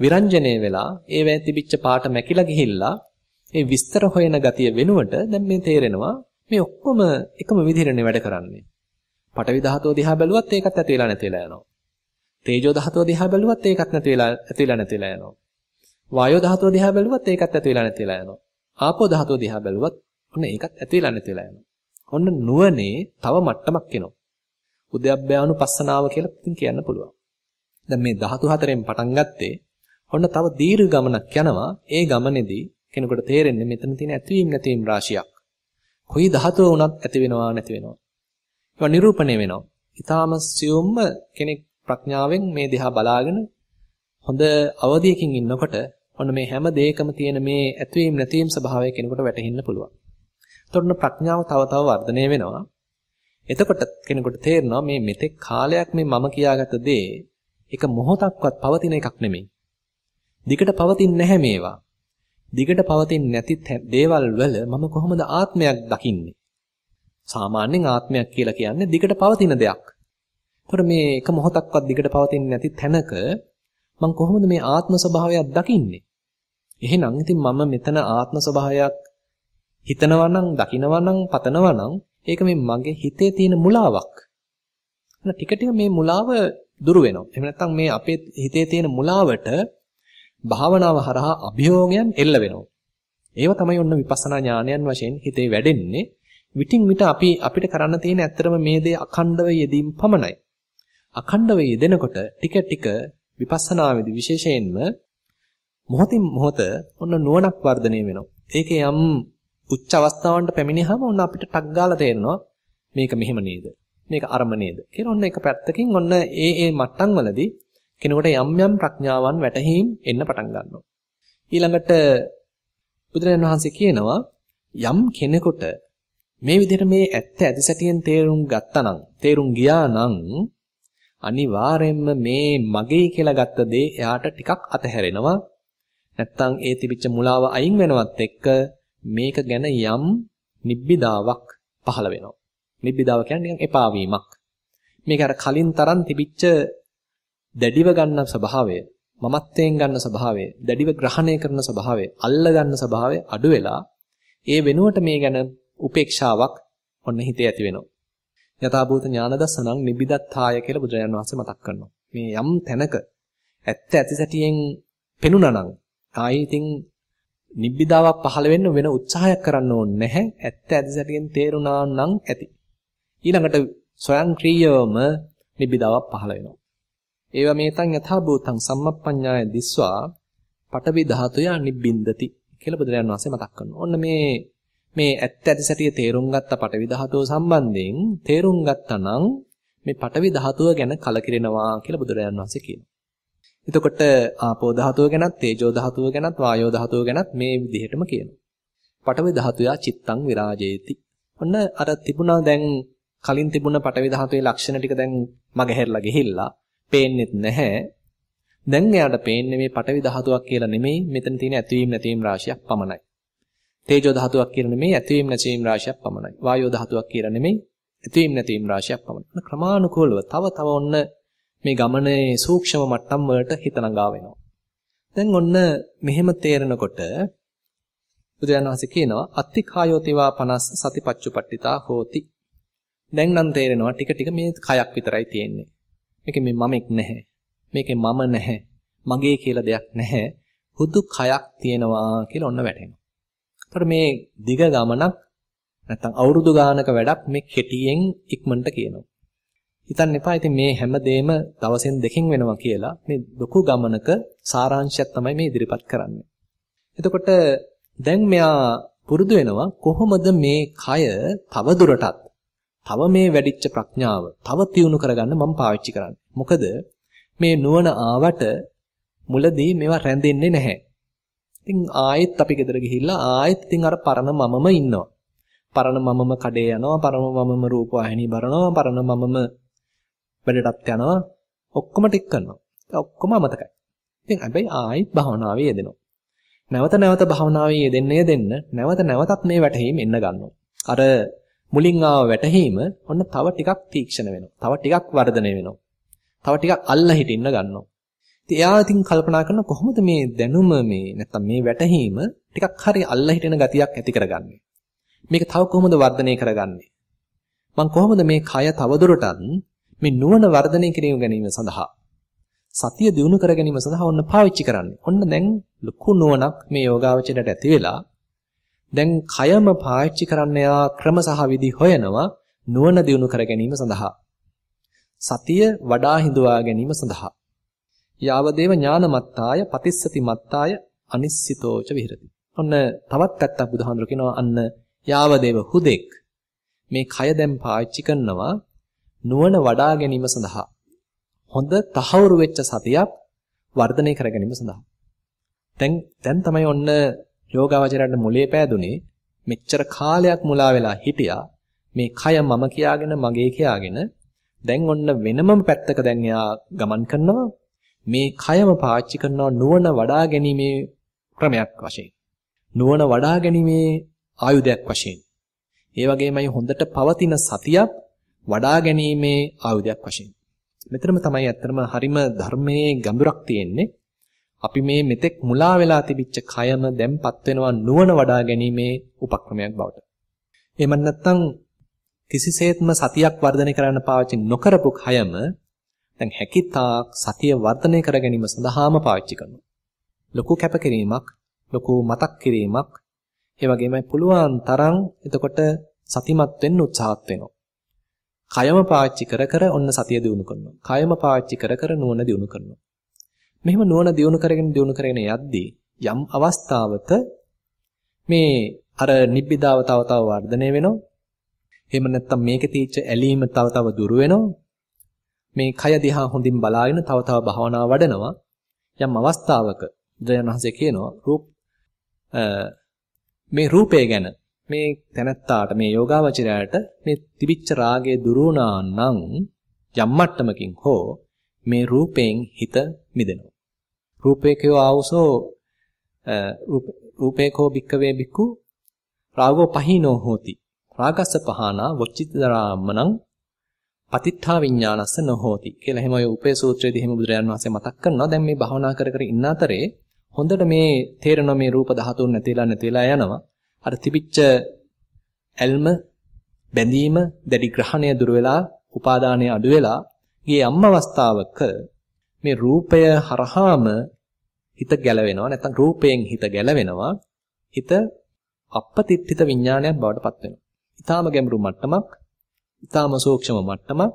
විරංජනේ වෙලා ඒවැය තිබිච්ච පාට මැකිලා ගිහිල්ලා ඒ විස්තර හොයන ගතිය වෙනුවට දැන් මේ තේරෙනවා මේ ඔක්කොම එකම විදිහටනේ වැඩ කරන්නේ. පටවි ධාතුව දිහා බැලුවත් ඒකත් ඇති වෙලා නැති වෙලා යනවා. තේජෝ ධාතුව දිහා බැලුවත් ඒකත් නැති වෙලා ඇති වෙලා නැති වෙලා යනවා. වායෝ ධාතුව දිහා බැලුවත් ඒකත් ඇති වෙලා නැති වෙලා යනවා. ආපෝ ධාතුව දිහා බැලුවත් ඔන්න ඒකත් ඇති වෙලා නැති වෙලා යනවා. ඔන්න නුවණේ තව මට්ටමක් එනවා. උද්‍යප්පයානුපස්සනාව කියලා ඉතින් කියන්න පුළුවන්. දැන් මේ ධාතු හතරෙන් පටන් ගත්තේ ඔන්න තව දීර්ඝ ගමනක් යනවා. ඒ ගමනේදී කෙනෙකුට තේරෙන්නේ මෙතන තියෙන ඇතිවීම නැතිවීම රාශියක්. කොයි ධාතුව වුණත් ඇති වෙනවා නැති වෙනවා. ඒවා නිරූපණය වෙනවා. ඊටාම සියුම්ම කෙනෙක් ප්‍රඥාවෙන් මේ දිහා බලාගෙන හොඳ අවධියකින් ඉන්නකොට ඔන්න මේ හැම දෙයකම තියෙන මේ ඇතිවීම නැතිවීම ස්වභාවය කෙනෙකුට වැටහෙන්න පුළුවන්. එතකොට ප්‍රඥාව තව තව වර්ධනය වෙනවා. එතකොට කෙනෙකුට තේරෙනවා මේ මෙතෙක් කාලයක් මේ මම කියාගත දේ එක මොහොතක්වත් පවතින එකක් නෙමෙයි. දිගට පවතින්නේ නැහැ මේවා. දිගට පවතින්නේ නැති දේවල් වල මම කොහොමද ආත්මයක් දකින්නේ? සාමාන්‍යයෙන් ආත්මයක් කියලා කියන්නේ දිගට පවතින දෙයක්. ඒතර මේ එක මොහොතක්වත් දිගට පවතින්නේ නැති තැනක මම කොහොමද මේ ආත්ම ස්වභාවයක් දකින්නේ? එහෙනම් ඉතින් මම මෙතන ආත්ම ස්වභාවයක් හිතනවා නම්, දකිනවා නම්, පතනවා නම් ඒක මේ මගේ හිතේ තියෙන මුලාවක්. එන ටික ටික මේ මුලාව දුරු වෙනවා. එහෙම නැත්නම් මේ අපේ හිතේ තියෙන මුලාවට භාවනාව හරහා අභියෝගයන් එල්ල වෙනවා. ඒව තමයි ඔන්න විපස්සනා ඥානයන් වශයෙන් හිතේ වැඩෙන්නේ. විටින් විට අපි අපිට කරන්න තියෙන ඇත්තම මේ දේ අඛණ්ඩව යෙදීම පමණයි. අඛණ්ඩව යෙදෙනකොට ටික ටික විපස්සනාවේදී විශේෂයෙන්ම මොහොතින් මොහොත ඔන්න නුවණක් වර්ධනය වෙනවා. ඒකේ යම් උච්ච අවස්ථාවන්ට පැමිණියාම ඔන්න අපිට ටක් ගාලා තේරෙනවා මේක මෙහෙම නේද මේක අරම නේද කියලා ඔන්න එක පැත්තකින් ඔන්න ඒ ඒ මට්ටම් වලදී කෙනෙකුට යම් යම් ප්‍රඥාවන් වැටහීම් එන්න පටන් ගන්නවා. ඊළඟට බුදුරජාණන් වහන්සේ කියනවා යම් කෙනෙකුට මේ විදිහට මේ ඇත්ත ඇතිසැටියෙන් තේරුම් ගත්තා තේරුම් ගියා නම් අනිවාර්යෙන්ම මේ මගේ කියලා ගත්ත දේ එයාට ටිකක් අතහැරෙනවා. නැත්තම් ඒ තිබිච්ච මුලාව අයින් වෙනවත් එක්ක මේක ගැන යම් නිබ්බිදාවක් පහළ වෙනවා. නිබ්බිදාව කියන්නේ නිකන් එපා වීමක්. මේක අර කලින් තරම් තිබිච්ච දැඩිව ගන්න ස්වභාවය, මමත්වයෙන් ගන්න ස්වභාවය, දැඩිව ග්‍රහණය කරන ස්වභාවය, අල්ල ගන්න ස්වභාවය අඩු වෙලා ඒ වෙනුවට මේ ගැන උපේක්ෂාවක් ඔන්න හිතේ ඇති වෙනවා. යථාභූත ඥාන දසනං නිබ්බිදත්තාය කියලා බුදුරජාණන් වහන්සේ මතක් කරනවා. මේ යම් තැනක ඇත්ත ඇති සැටියෙන් පෙනුණා නම් ආයේ ඉතින් නිබ්බිදාවක් පහළ වෙන්න වෙන උත්සාහයක් කරන්න ඕනේ නැහැ. ඇත්ත ඇති සැටියෙන් තේරුණා නම් ඇති. ඊළඟට ස්වයංක්‍රීයවම නිබ්බිදාවක් පහළ වෙනවා. ඒව මේතං යථාභූතං සම්මප්පඤ්ඤාය දිස්වා පටවි ධාතුය නිබ්බින්දති කියලා බුදුරජාණන් වහන්සේ මතක් කරනවා. ඔන්න මේ මේ ඇත්ත ඇති සැටිය තේරුම් ගත්ත පටවි ධාතුව සම්බන්ධයෙන් තේරුම් ගත්තා නම් මේ පටවි ධාතුව ගැන කලකිරෙනවා කියලා බුදුරජාණන් වහන්සේ කියනවා. එතකොට ආපෝ ධාතුව ගැනත් තේජෝ ධාතුව ගැනත් වායෝ ධාතුව ගැනත් මේ විදිහටම කියනවා. පටවි ධාතුය චිත්තං විරාජේති. ඔන්න අර තිබුණා දැන් කලින් තිබුණ පටවි ධාතුවේ ලක්ෂණ ටික දැන් මගහැරලා ගිහිල්ලා පේන්නෙත් නැහැ. දැන් එයාට පේන්නේ මේ පටවි ධාතුවක් කියලා නෙමෙයි මෙතන තියෙන ඇතිවීම නැතිවීම රාශියක් පමණයි. තේජෝ ධාතුවක් කියලා නෙමෙයි ඇතිවීම නැතිවීම රාශියක් පමණයි. වායෝ ධාතුවක් කියලා නෙමෙයි ඇතිවීම නැතිවීම රාශියක් පමණයි. ක්‍රමානුකූලව තව තව ඔන්න මේ ගමනේ සූක්ෂම මට්ටම් වලට හිත නගා වෙනවා. දැන් ඔන්න මෙහෙම තේරෙනකොට බුදුරජාණන් වහන්සේ කියනවා අත්තිකායෝතිවා 50 සතිපච්චුපට්ඨිතා හෝති. දැන් නම් තේරෙනවා ටික ටික මේ කයක් විතරයි තියෙන්නේ. මේකේ මේ මමෙක් නැහැ. මේකේ මම නැහැ. මගේ කියලා දෙයක් නැහැ. හුදු කයක් තියෙනවා කියලා ඔන්න වැටෙනවා. ඒතර මේ දිග ගමනක් නැත්තම් අවුරුදු ගානක වැඩක් මේ කෙටියෙන් ඉක්මනට කියනවා. හිතන්න එපා ඉතින් මේ හැමදේම දවසෙන් දෙකකින් වෙනවා කියලා. මේ ලොකු ගමනක සාරාංශයක් තමයි මේ ඉදිරිපත් කරන්නේ. එතකොට දැන් මෙයා පුරුදු වෙනවා කොහොමද මේ කය තව දුරටත් තව මේ වැඩිච්ච ප්‍රඥාව තව තියුණු කරගන්න මම පාවිච්චි කරන්නේ. මොකද මේ නුවණ ආවට මුලදී මේවා රැඳෙන්නේ නැහැ. ඉතින් ආයෙත් අපි ගෙදර ගිහිල්ලා ආයෙත් ඉතින් අර පරණ මමම ඉන්නවා. පරණ මමම කඩේ යනවා, පරණ මමම රූපවාහිනී බලනවා, පරණ මමම වැඩටත් යනවා. ඔක්කොම ටික කරනවා. ඔක්කොම අමතකයි. ඉතින් හැබැයි ආයෙත් භාවනාවේ යෙදෙනවා. නැවත නැවත භාවනාවේ යෙදෙන්න යෙදෙන්න නැවත නැවතත් මේ වැටහීම එන්න ගන්නවා. අර මුලින් ආව වැටහීම ඔන්න තව ටිකක් තීක්ෂණ වෙනවා. තව ටිකක් වර්ධනය වෙනවා. තව ටිකක් අල්ල හිටින්න ගන්නවා. ඉතින් එයා ඉතින් කල්පනා කරන කොහොමද මේ දැනුම මේ නැත්තම් මේ වැටහීම ටිකක් හරි අල්ල හිටින ගතියක් ඇති කරගන්නේ. මේක තව කොහොමද වර්ධනය කරගන්නේ? මං කොහොමද මේ කය තවදුරටත් මේ නුවණ වර්ධනය කිරීම ගැනීම සඳහා සතිය දිනු කර ගැනීම සඳහා ඔන්න පාවිච්චි කරන්නේ. ඔන්න දැන් ලොකු නුවණක් මේ යෝගාවචරයට ඇති වෙලා දැන් කයම පාවිච්චි කරන්න යා ක්‍රම සහ විදි හොයනවා නුවණ දිනු කර ගැනීම සඳහා. සතිය වඩා හිඳුවා ගැනීම සඳහා. යාවදේව ඥානමත්තාය පතිස්සති මත්තාය අනිස්සිතෝච විහෙරති. ඔන්න තවත් පැත්තක් බුදුහාඳුර කියනවා අන්න යාවදේව හුදෙක් මේ කය දැන් පාවිච්චි කරනවා නුවණ වඩා ගැනීම සඳහා. හොඳ තහවුරු වෙච්ච සතියක් වර්ධනය කර ගැනීම සඳහා. දැන් දැන් තමයි ඔන්න යෝගාවචරයට මොලේ පෑදුනේ මෙච්චර කාලයක් මුලා වෙලා හිටියා මේ කය මම කියාගෙන මගේ කියාගෙන දැන් ඔන්න වෙනමම පැත්තක දැන් එයා ගමන් කරනවා මේ කයම පාවිච්චි කරනවා නුවණ වඩා ගැනීමේ ක්‍රමයක් වශයෙන්. නුවණ වඩා ගැනීමේ ආයුධයක් වශයෙන්. ඒ වගේමයි හොඳට පවතින සතියක් වඩා ගැනීමේ ආයුධයක් වශයෙන්. මෙතනම තමයි ඇත්තටම හරිම ධර්මයේ ගැඹුරක් තියෙන්නේ. අපි මේ මෙතෙක් මුලා වෙලා තිබිච්ච කයම දැන්පත් වෙනවා නුවණ වඩා ගැනීමේ උපක්‍රමයක් බවට. එහෙම නැත්නම් කිසිසේත්ම සතියක් වර්ධනය කරන්න පාවිච්චි නොකරපු කයම දැන් හැකිතාක් සතිය වර්ධනය කර ගැනීම සඳහාම පාවිච්චි කරනවා. ලොකු කැපකිරීමක්, ලොකු මතක් කිරීමක්, ඒ වගේමයි පුළුවන් තරම් එතකොට සතිමත් වෙන්න උත්සාහත් වෙනවා. කයම පාවිච්චි කර කර ඔන්න සතිය දිනු කරනවා. කයම පාවිච්චි කර කර නුවණ දිනු කරනවා. මෙහෙම නුවණ දියුණු කරගෙන දියුණු කරගෙන යද්දී යම් අවස්ථාවක මේ අර නිබ්බිදාව තව තව වර්ධනය වෙනවා. එහෙම නැත්නම් මේකේ තීච්ච ඇලීම තව තව දුරු වෙනවා. මේ කය දිහා හොඳින් බලාගෙන තව තව භාවනාව වඩනවා. යම් අවස්ථාවක බුදුරජාණන් කියනවා රූප මේ රූපය ගැන මේ තැනත්තාට මේ යෝගාවචරයට මේ තිබිච්ච රාගය දුරුණා නම් යම් මට්ටමකින් හෝ මේ රූපයෙන් හිත මිදෙනවා. රූපේකෝ ආවසෝ රූපේකෝ භික්කවේ භික්ඛු රාගෝ පහිනෝ හෝති. රාගස්ස පහනා වොච්චිතරාමනං පතිත්ථා විඥානස්ස නොහෝති කියලා එහෙම ඔය උපේ සූත්‍රයේදී එහෙම බුදුරජාණන් වහන්සේ මතක් කරනවා. දැන් මේ භාවනා කර කර ඉන්න අතරේ හොඳට මේ තේරෙන මේ රූප ධාතුන් නැතිලා නැතිලා යනවා. අර තිබිච්ච ඇල්ම බැඳීම දැඩි ග්‍රහණය දුර වෙලා උපාදානය අඩු වෙලා ගියේ අම්ම අවස්ථාවක මේ රූපය හරහාම හිත ගැලවෙනවා නැත්නම් රූපයෙන් හිත ගැලවෙනවා හිත අපපතිත්ථිත විඥානයක් බවට පත් වෙනවා. ඊටාම ගැඹුරු මට්ටමක්, ඊටාම සූක්ෂම මට්ටමක්.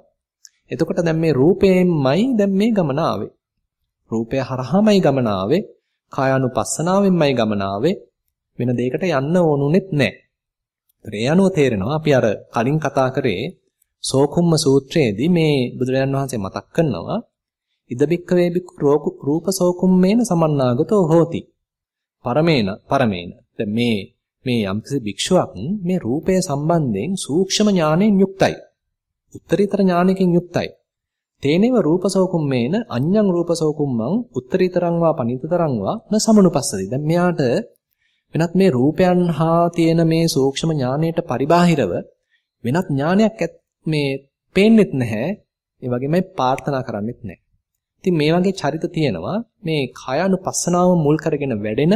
එතකොට දැන් මේ රූපයෙන්මයි දැන් මේ ගමන ආවේ. රූපය හරහාමයි ගමන ආවේ. කායානුපස්සනාවෙන්මයි ගමන ආවේ. වෙන දෙයකට යන්න ඕනුනෙත් නැහැ. ඒ අනුව තේරෙනවා අපි අර කලින් කතා කරේ සෝකුම්ම සූත්‍රයේදී මේ බුදුරජාන් වහන්සේ මතක් කරනවා ඉදබික්ක වේබික්ක රූපසෝකුම්මේන සමන්නාගතෝ හෝති. පරමේන පරමේන. දැන් මේ මේ යම්කිසි භික්ෂුවක් මේ රූපය සම්බන්ධයෙන් සූක්ෂම ඥාණයෙන් යුක්තයි. උත්තරීතර ඥානයකින් යුක්තයි. තේනේව රූපසෝකුම්මේන අඤ්ඤං රූපසෝකුම්මං උත්තරීතරං වා පනිතතරං වා න සමනුපස්සති. දැන් මෙයාට වෙනත් මේ රූපයන් හා තියෙන මේ සූක්ෂම ඥානයට පරිබාහිරව වෙනත් ඥානයක් මේ පේන්නෙත් නැහැ. ඒ වගේමයි ප්‍රාර්ථනා කරන්නෙත් නැහැ. ඉතින් මේ වගේ චරිත තියෙනවා මේ කායानुපස්සනාව මුල් කරගෙන වැඩෙන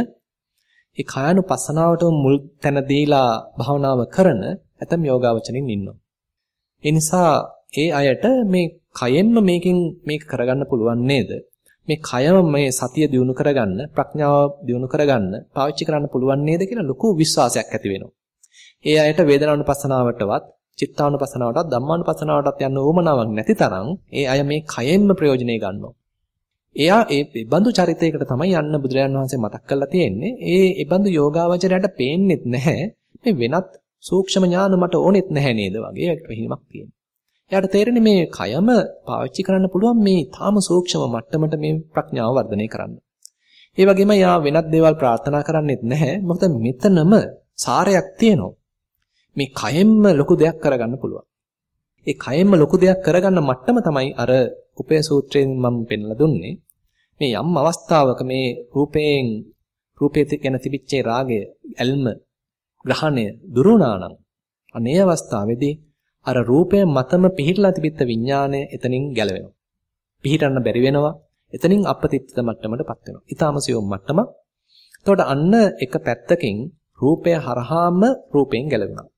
ඒ කායानुපස්සනාවට මුල් තැන දීලා භාවනාව කරන ඇතම් යෝගාවචරින් ඉන්නවා. ඒ නිසා ඒ අයට මේ කයෙන්ම මේකෙන් මේක කරගන්න පුළුවන් නේද? මේ කයම මේ සතිය දිනු කරගන්න, ප්‍රඥාව දිනු කරගන්න පාවිච්චි කරන්න පුළුවන් නේද කියලා ලොකු විශ්වාසයක් ඇති වෙනවා. ඒ අයට වේදනානුපස්සනාවටවත් චිත්තානුපසනාවටත් ධම්මානුපසනාවටත් යන්න ඕමනාවක් නැති තරම් ඒ අය මේ කයෙන්ම ප්‍රයෝජනෙ ගන්නවා. එයා ඒ බඳු චරිතයකට තමයි යන්න බුදුරජාන් වහන්සේ මතක් කරලා තියෙන්නේ. ඒ ඒ බඳු යෝගාවචරයට පේන්නෙත් නැහැ. මේ වෙනත් සූක්ෂම ඥාන මට ඕනෙත් නැහැ නේද වගේ ඒකට හිමක් තියෙනවා. එයාට තේරෙන්නේ මේ කයම පාවිච්චි කරන්න පුළුවන් මේ තාම සූක්ෂම මට්ටමට මේ ප්‍රඥාව වර්ධනය කරන්න. ඒ වගේම යා වෙනත් දේවල් ප්‍රාර්ථනා කරන්නෙත් නැහැ. මොකද මෙතනම සාරයක් තියෙනවා. මේ කයෙන්ම ලොකු දෙයක් කරගන්න පුළුවන්. ඒ කයෙන්ම ලොකු දෙයක් කරගන්න මට්ටම තමයි අර උපේ සූත්‍රයෙන් මම පෙන්ලා දුන්නේ. මේ යම් අවස්ථාවක මේ රූපයෙන් රූපයේ ගැන තිබිච්ච රාගය, ඇල්ම, ග්‍රහණය දුරුණානම් අනේ අවස්ථාවේදී අර රූපය මතම පිහිටලා තිබිච්ච විඥාණය එතනින් ගැලවෙනවා. පිහිටන්න බැරි වෙනවා. එතනින් අපතිත්ත මට්ටමටපත් වෙනවා. ඊටාම සියුම් මට්ටම. එතකොට අන්න එක පැත්තකින් රූපය හරහාම රූපයෙන් ගැලවෙනවා.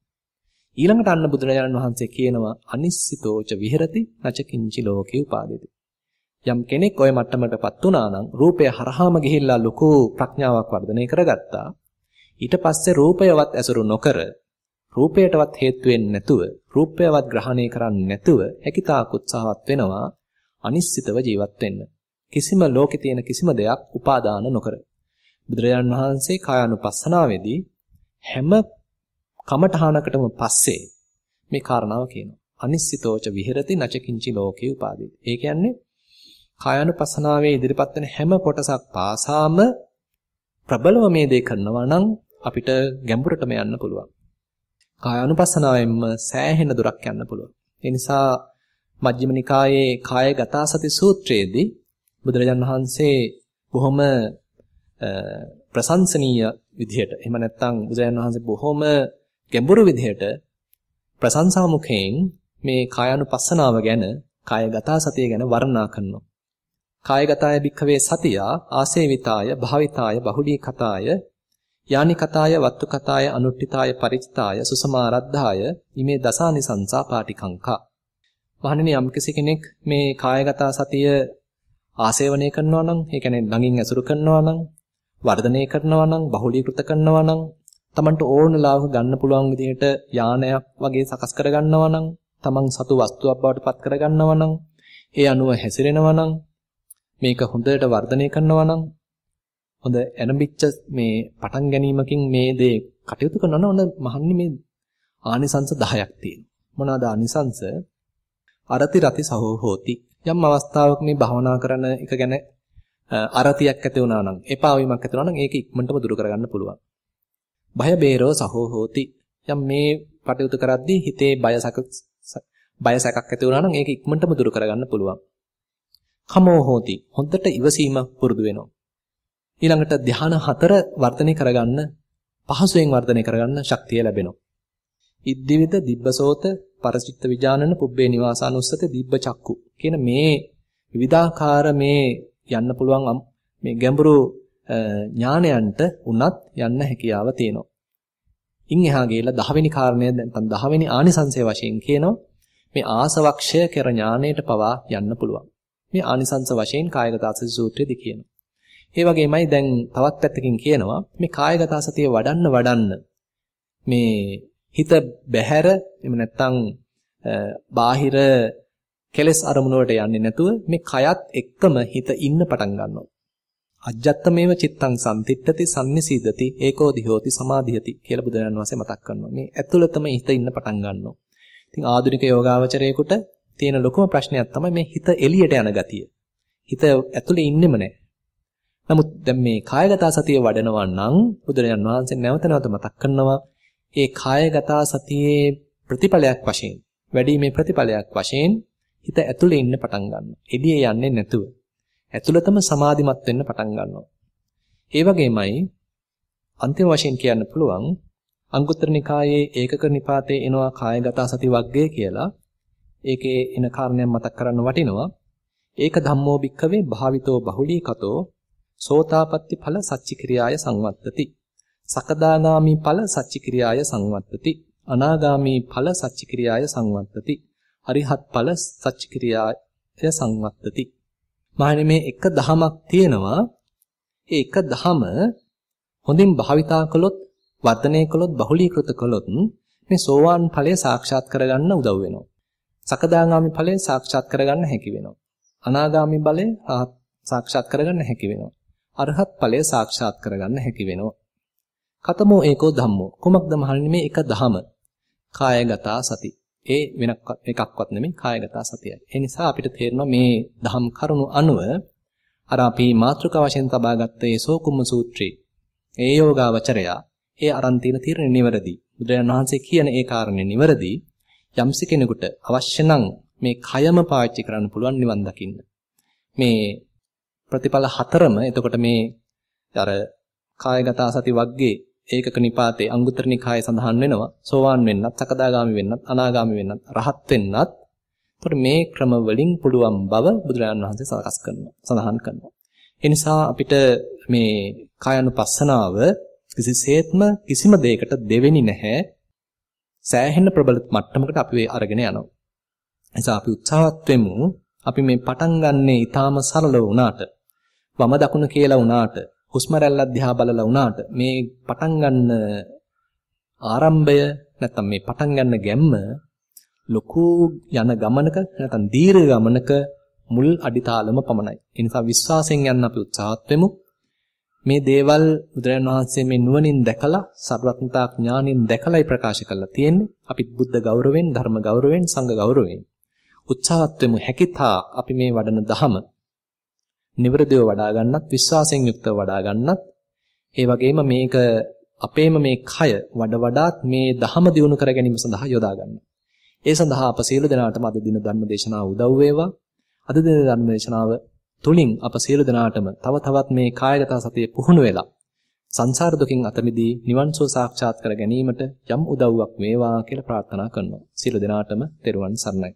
ඊළඟට අන්න බුදුරජාණන් වහන්සේ කියනවා අනිස්සිතෝච විහෙරති නච කිංචි ලෝකේ උපාදිතී. යම් කෙනෙක් ওই මට්ටමටපත් වුණා නම් රූපය හරහාම ගිහිල්ලා ලොකු ප්‍රඥාවක් වර්ධනය කරගත්තා. ඊට පස්සේ රූපයවත් ඇසුරු නොකර රූපයටවත් හේතු වෙන්නේ නැතුව රූපයවත් ග්‍රහණය කරන්නේ නැතුව හැකිතාක් උත්සාහවත් වෙනවා අනිශ්චිතව ජීවත් වෙන්න. කිසිම ලෝකේ තියෙන කිසිම දෙයක් උපාදාන නොකර. බුදුරජාණන් වහන්සේ කායानुපස්සනාවේදී හැම කමඨහනකටම පස්සේ මේ කාරණාව කියනවා. අනිශ්චිතෝච විහෙරති නචකින්චි ලෝකේ උපාදී. ඒ කියන්නේ කායानुපස්සනාවේ ඉදිරිපත් වෙන හැම කොටසක් පාසාම ප්‍රබලව මේ දේ කරනවා නම් අපිට ගැඹුරටම යන්න පුළුවන්. කායानुපස්සනාවෙන්ම සෑහෙන දුරක් යන්න පුළුවන්. ඒ නිසා මජ්ක්‍ධිම නිකායේ කායගත සති සූත්‍රයේදී බුදුරජාන් වහන්සේ බොහොම ප්‍රශංසනීය විදිහට එහෙම නැත්නම් බුදුරජාන් වහන්සේ බොහොම ගැඹුරු විදිහට ප්‍රශංසා මුඛයෙන් මේ කායानुපස්සනාව ගැන කායගත සතිය ගැන වර්ණනා කරනවා. කායගතය භික්ඛවේ සතියා ආසේවිතාය භාවිතාය බහුලී කතාය යානි කතාය වත්තු කතාය අනුට්ඨිතාය ಪರಿචිතාය සුසමාරද්ධාය ීමේ දසානි සංසා පාටිකංකා. මහණෙනි යම්කිසි කෙනෙක් මේ කායගත සතිය ආසේවනය කරනවා නම් ඒ කියන්නේ ළඟින් ඇසුරු කරනවා නම් වර්ධනය කරනවා නම් බහුලීකృత කරනවා නම් Tamanට ඕන ලාවක ගන්න පුළුවන් විදිහට යානයක් වගේ සකස් කර ගන්නවා නම් Taman සතු වස්තුවක් බවට පත් කර ගන්නවා නම් ඒ අනුව හැසිරෙනවා නම් මේක හොඳට වර්ධනය කරනවා නම් හොඳ එනබිච්ච මේ පටන් ගැනීමකින් මේ දේ කටයුතු කරනවා නම් මහන්නේ මේ ආනිසංස 10ක් තියෙනවා. මොනවාද ආනිසංස? අරති රති සහෝ හෝති. යම් අවස්ථාවක මේ භවනා කරන එක ගැන අරතියක් ඇති වුණා නම්, එපා වීමක් ඇති වුණා නම් ඒක ඉක්මනටම දුරු කරගන්න පුළුවන්. බය බේරෝ සහෝ හෝති. යම් මේ කටයුතු කරද්දී හිතේ බය සැක බය සැකක් ඇති වුණා නම් ඒක ඉක්මනටම දුරු කරගන්න පුළුවන්. කමෝ හෝති. හොඳට ඉවසීම පුරුදු වෙනවා. ඊළඟට ධ්‍යාන හතර වර්ධනය කරගන්න පහසුවෙන් වර්ධනය කරගන්න ශක්තිය ලැබෙනවා. ඉද්දිවිද දිබ්බසෝත පරචිත්ත විජානන පුබ්බේ නිවාසානුස්සත දිබ්බ චක්කු කියන මේ විවිධාකාර මේ යන්න පුළුවන් මේ ගැඹුරු ඥානයන්ට උනත් යන්න හැකියාව තියෙනවා. ඉන් එහා ගිහලා 10 වෙනි කාරණය නැත්නම් 10 වෙනි ආනිසංසය වශයෙන් කියනවා මේ ආසවක්ෂය කර ඥානයට පවා යන්න පුළුවන්. මේ ආනිසංස වශයෙන් කායගත සති සූත්‍රයේදී කියනවා. ඒ වගේමයි දැන් තවත් පැත්තකින් කියනවා මේ කායගත සතිය වඩන්න වඩන්න මේ හිත බැහැර එහෙම නැත්නම් බාහිර කෙලස් අරමුණ වලට යන්නේ නැතුව මේ කයත් එක්කම හිත ඉන්න පටන් ගන්නවා. අජ්ජත්තමේව චිත්තං සම්තිට්ඨති සම්නිසීදති ඒකෝ දිහෝති සමාධියති කියලා බුදුරජාණන් වහන්සේ මතක් කරනවා. මේ ඇතුළතම හිත ඉන්න පටන් ගන්නවා. ඉතින් ආධුනික යෝගාවචරයේකට තියෙන ලොකුම ප්‍රශ්නයක් තමයි මේ හිත එළියට යන ගතිය. හිත ඇතුලේ ඉන්නෙම නැහැ. නමුත් දැන් මේ කායගත සතිය වඩනවා නම් බුදුරජාණන් වහන්සේ නැවත නැවත මතක් කරනවා ඒ කායගත සතියේ ප්‍රතිඵලයක් වශයෙන් වැඩිමේ ප්‍රතිඵලයක් වශයෙන් හිත ඇතුලේ ඉන්න පටන් ගන්නවා. එළියේ යන්නේ නැතුව. ඇතුළතම සමාධිමත් වෙන්න පටන් ගන්නවා. ඒ වගේමයි අන්තිම වශයෙන් කියන්න පුළුවන් අංගුත්තර නිකායේ ඒකක නිපාතේ එනවා කායගත සති වග්ගය කියලා. ඒකේ එන කාරණයක් මතක් කරන්න වටිනවා. ඒක ධම්මෝ භික්ඛවේ භාවිතෝ බහුලී කතෝ සෝතාපට්ටි ඵල සච්චික්‍රියාය සංවත්තති. සකදාගාමි ඵල සච්චික්‍රියාය සංවත්තති. අනාගාමි ඵල සච්චික්‍රියාය සංවත්තති. අරිහත් ඵල සච්චික්‍රියාය සංවත්තති. මහණෙනි මේ එක දහමක් තියෙනවා. ඒ එක දහම හොඳින් භාවිතා කළොත්, වර්ධනය කළොත්, බහුලීකృత කළොත් මේ සෝවාන් ඵලය සාක්ෂාත් කරගන්න උදව් වෙනවා. සකදාගාමි ඵලය සාක්ෂාත් කරගන්න හැකි වෙනවා. අනාගාමි ඵලය සාක්ෂාත් කරගන්න හැකි වෙනවා. අරහත් ඵලය සාක්ෂාත් කරගන්න හැකි වෙනවා. කතමෝ ඒකෝ ධම්මෝ කුමක්ද මහණෙනි මේ එක දහම කායගත සති ඒ වෙන එකක්වත් නෙමෙයි කායගත සතියයි. ඒ නිසා අපිට තේරෙනවා මේ දහම් කරුණු අනුව අර අපි මාතෘකා වශයෙන් තබාගත්ත ඒ සෝකුම්ම සූත්‍රයේ ඒ යෝගාවචරය ඒ අරන් තියෙන තීරණ නිවැරදි. බුදුරජාණන් වහන්සේ කියන ඒ කාරණේ නිවැරදි. යම්සි කෙනෙකුට අවශ්‍ය නම් මේ කයම පාවිච්චි කරන්න පුළුවන් නිවන් දකින්න. මේ ප්‍රතිඵල හතරම එතකොට මේ අර කායගත සති වග්ගේ ඒකක නිපාතේ අංගුත්තර නිකායේ සඳහන් වෙනවා. සෝවාන් වෙන්නත් සකදාගාමි වෙන්නත් අනාගාමි වෙන්නත් රහත් වෙන්නත්. එතකොට මේ ක්‍රම වලින් පුළුවන් බව බුදුරජාණන් වහන්සේ සකස් කරනවා සඳහන් කරනවා. ඒ නිසා අපිට මේ කායानुපස්සනාව කිසිසේත්ම කිසිම දෙයකට දෙවෙනි නැහැ. සෑහෙන ප්‍රබල මට්ටමකට අපි අරගෙන යනවා. නිසා අපි උත්සාහවත් වෙමු. අපි මේ පටන් ගන්නෙ ඊටාම සරල වුණාට වම දකුණ කියලා වුණාට හුස්ම රැල්ල දිහා බලලා වුණාට මේ පටන් ගන්න ආරම්භය නැත්තම් මේ පටන් ගන්න ගැම්ම ලොකු යන ගමනක නැත්තම් දීර්ඝ ගමනක මුල් අඩිතාලම පමණයි. ඒ නිසා විශ්වාසයෙන් යන්න අපි උත්සාහත් වෙමු. මේ දේවල් බුදුරජාණන් වහන්සේ මේ නුවණින් දැකලා සර්වඥතා ඥානින් දැකලායි ප්‍රකාශ කරලා තියෙන්නේ. අපි බුද්ධ ගෞරවයෙන්, ධර්ම ගෞරවයෙන්, සංඝ ගෞරවයෙන් උත්සාහත් වෙමු හැකිතා අපි මේ වඩන ධහම නිවරදිව වඩා ගන්නත් විශ්වාසයෙන් යුක්තව වඩා ගන්නත් ඒ වගේම මේක අපේම මේ කය වඩ වඩාත් මේ ධහම දියුණු කර ගැනීම සඳහා යොදා ගන්න. ඒ සඳහා අප සියලු දෙනාටම අද දින ධර්ම දේශනාව උදව් වේවා. අද දින ධර්ම දේශනාව තුලින් අප සියලු දෙනාටම තව තවත් මේ කායගත සතිය පුහුණු වෙලා සංසාර දුකින් අත මිදී නිවන් සුව සාක්ෂාත් කර ගැනීමට යම් උදව්වක් වේවා කියලා ප්‍රාර්ථනා කරනවා. සියලු දෙනාටම තෙරුවන් සරණයි.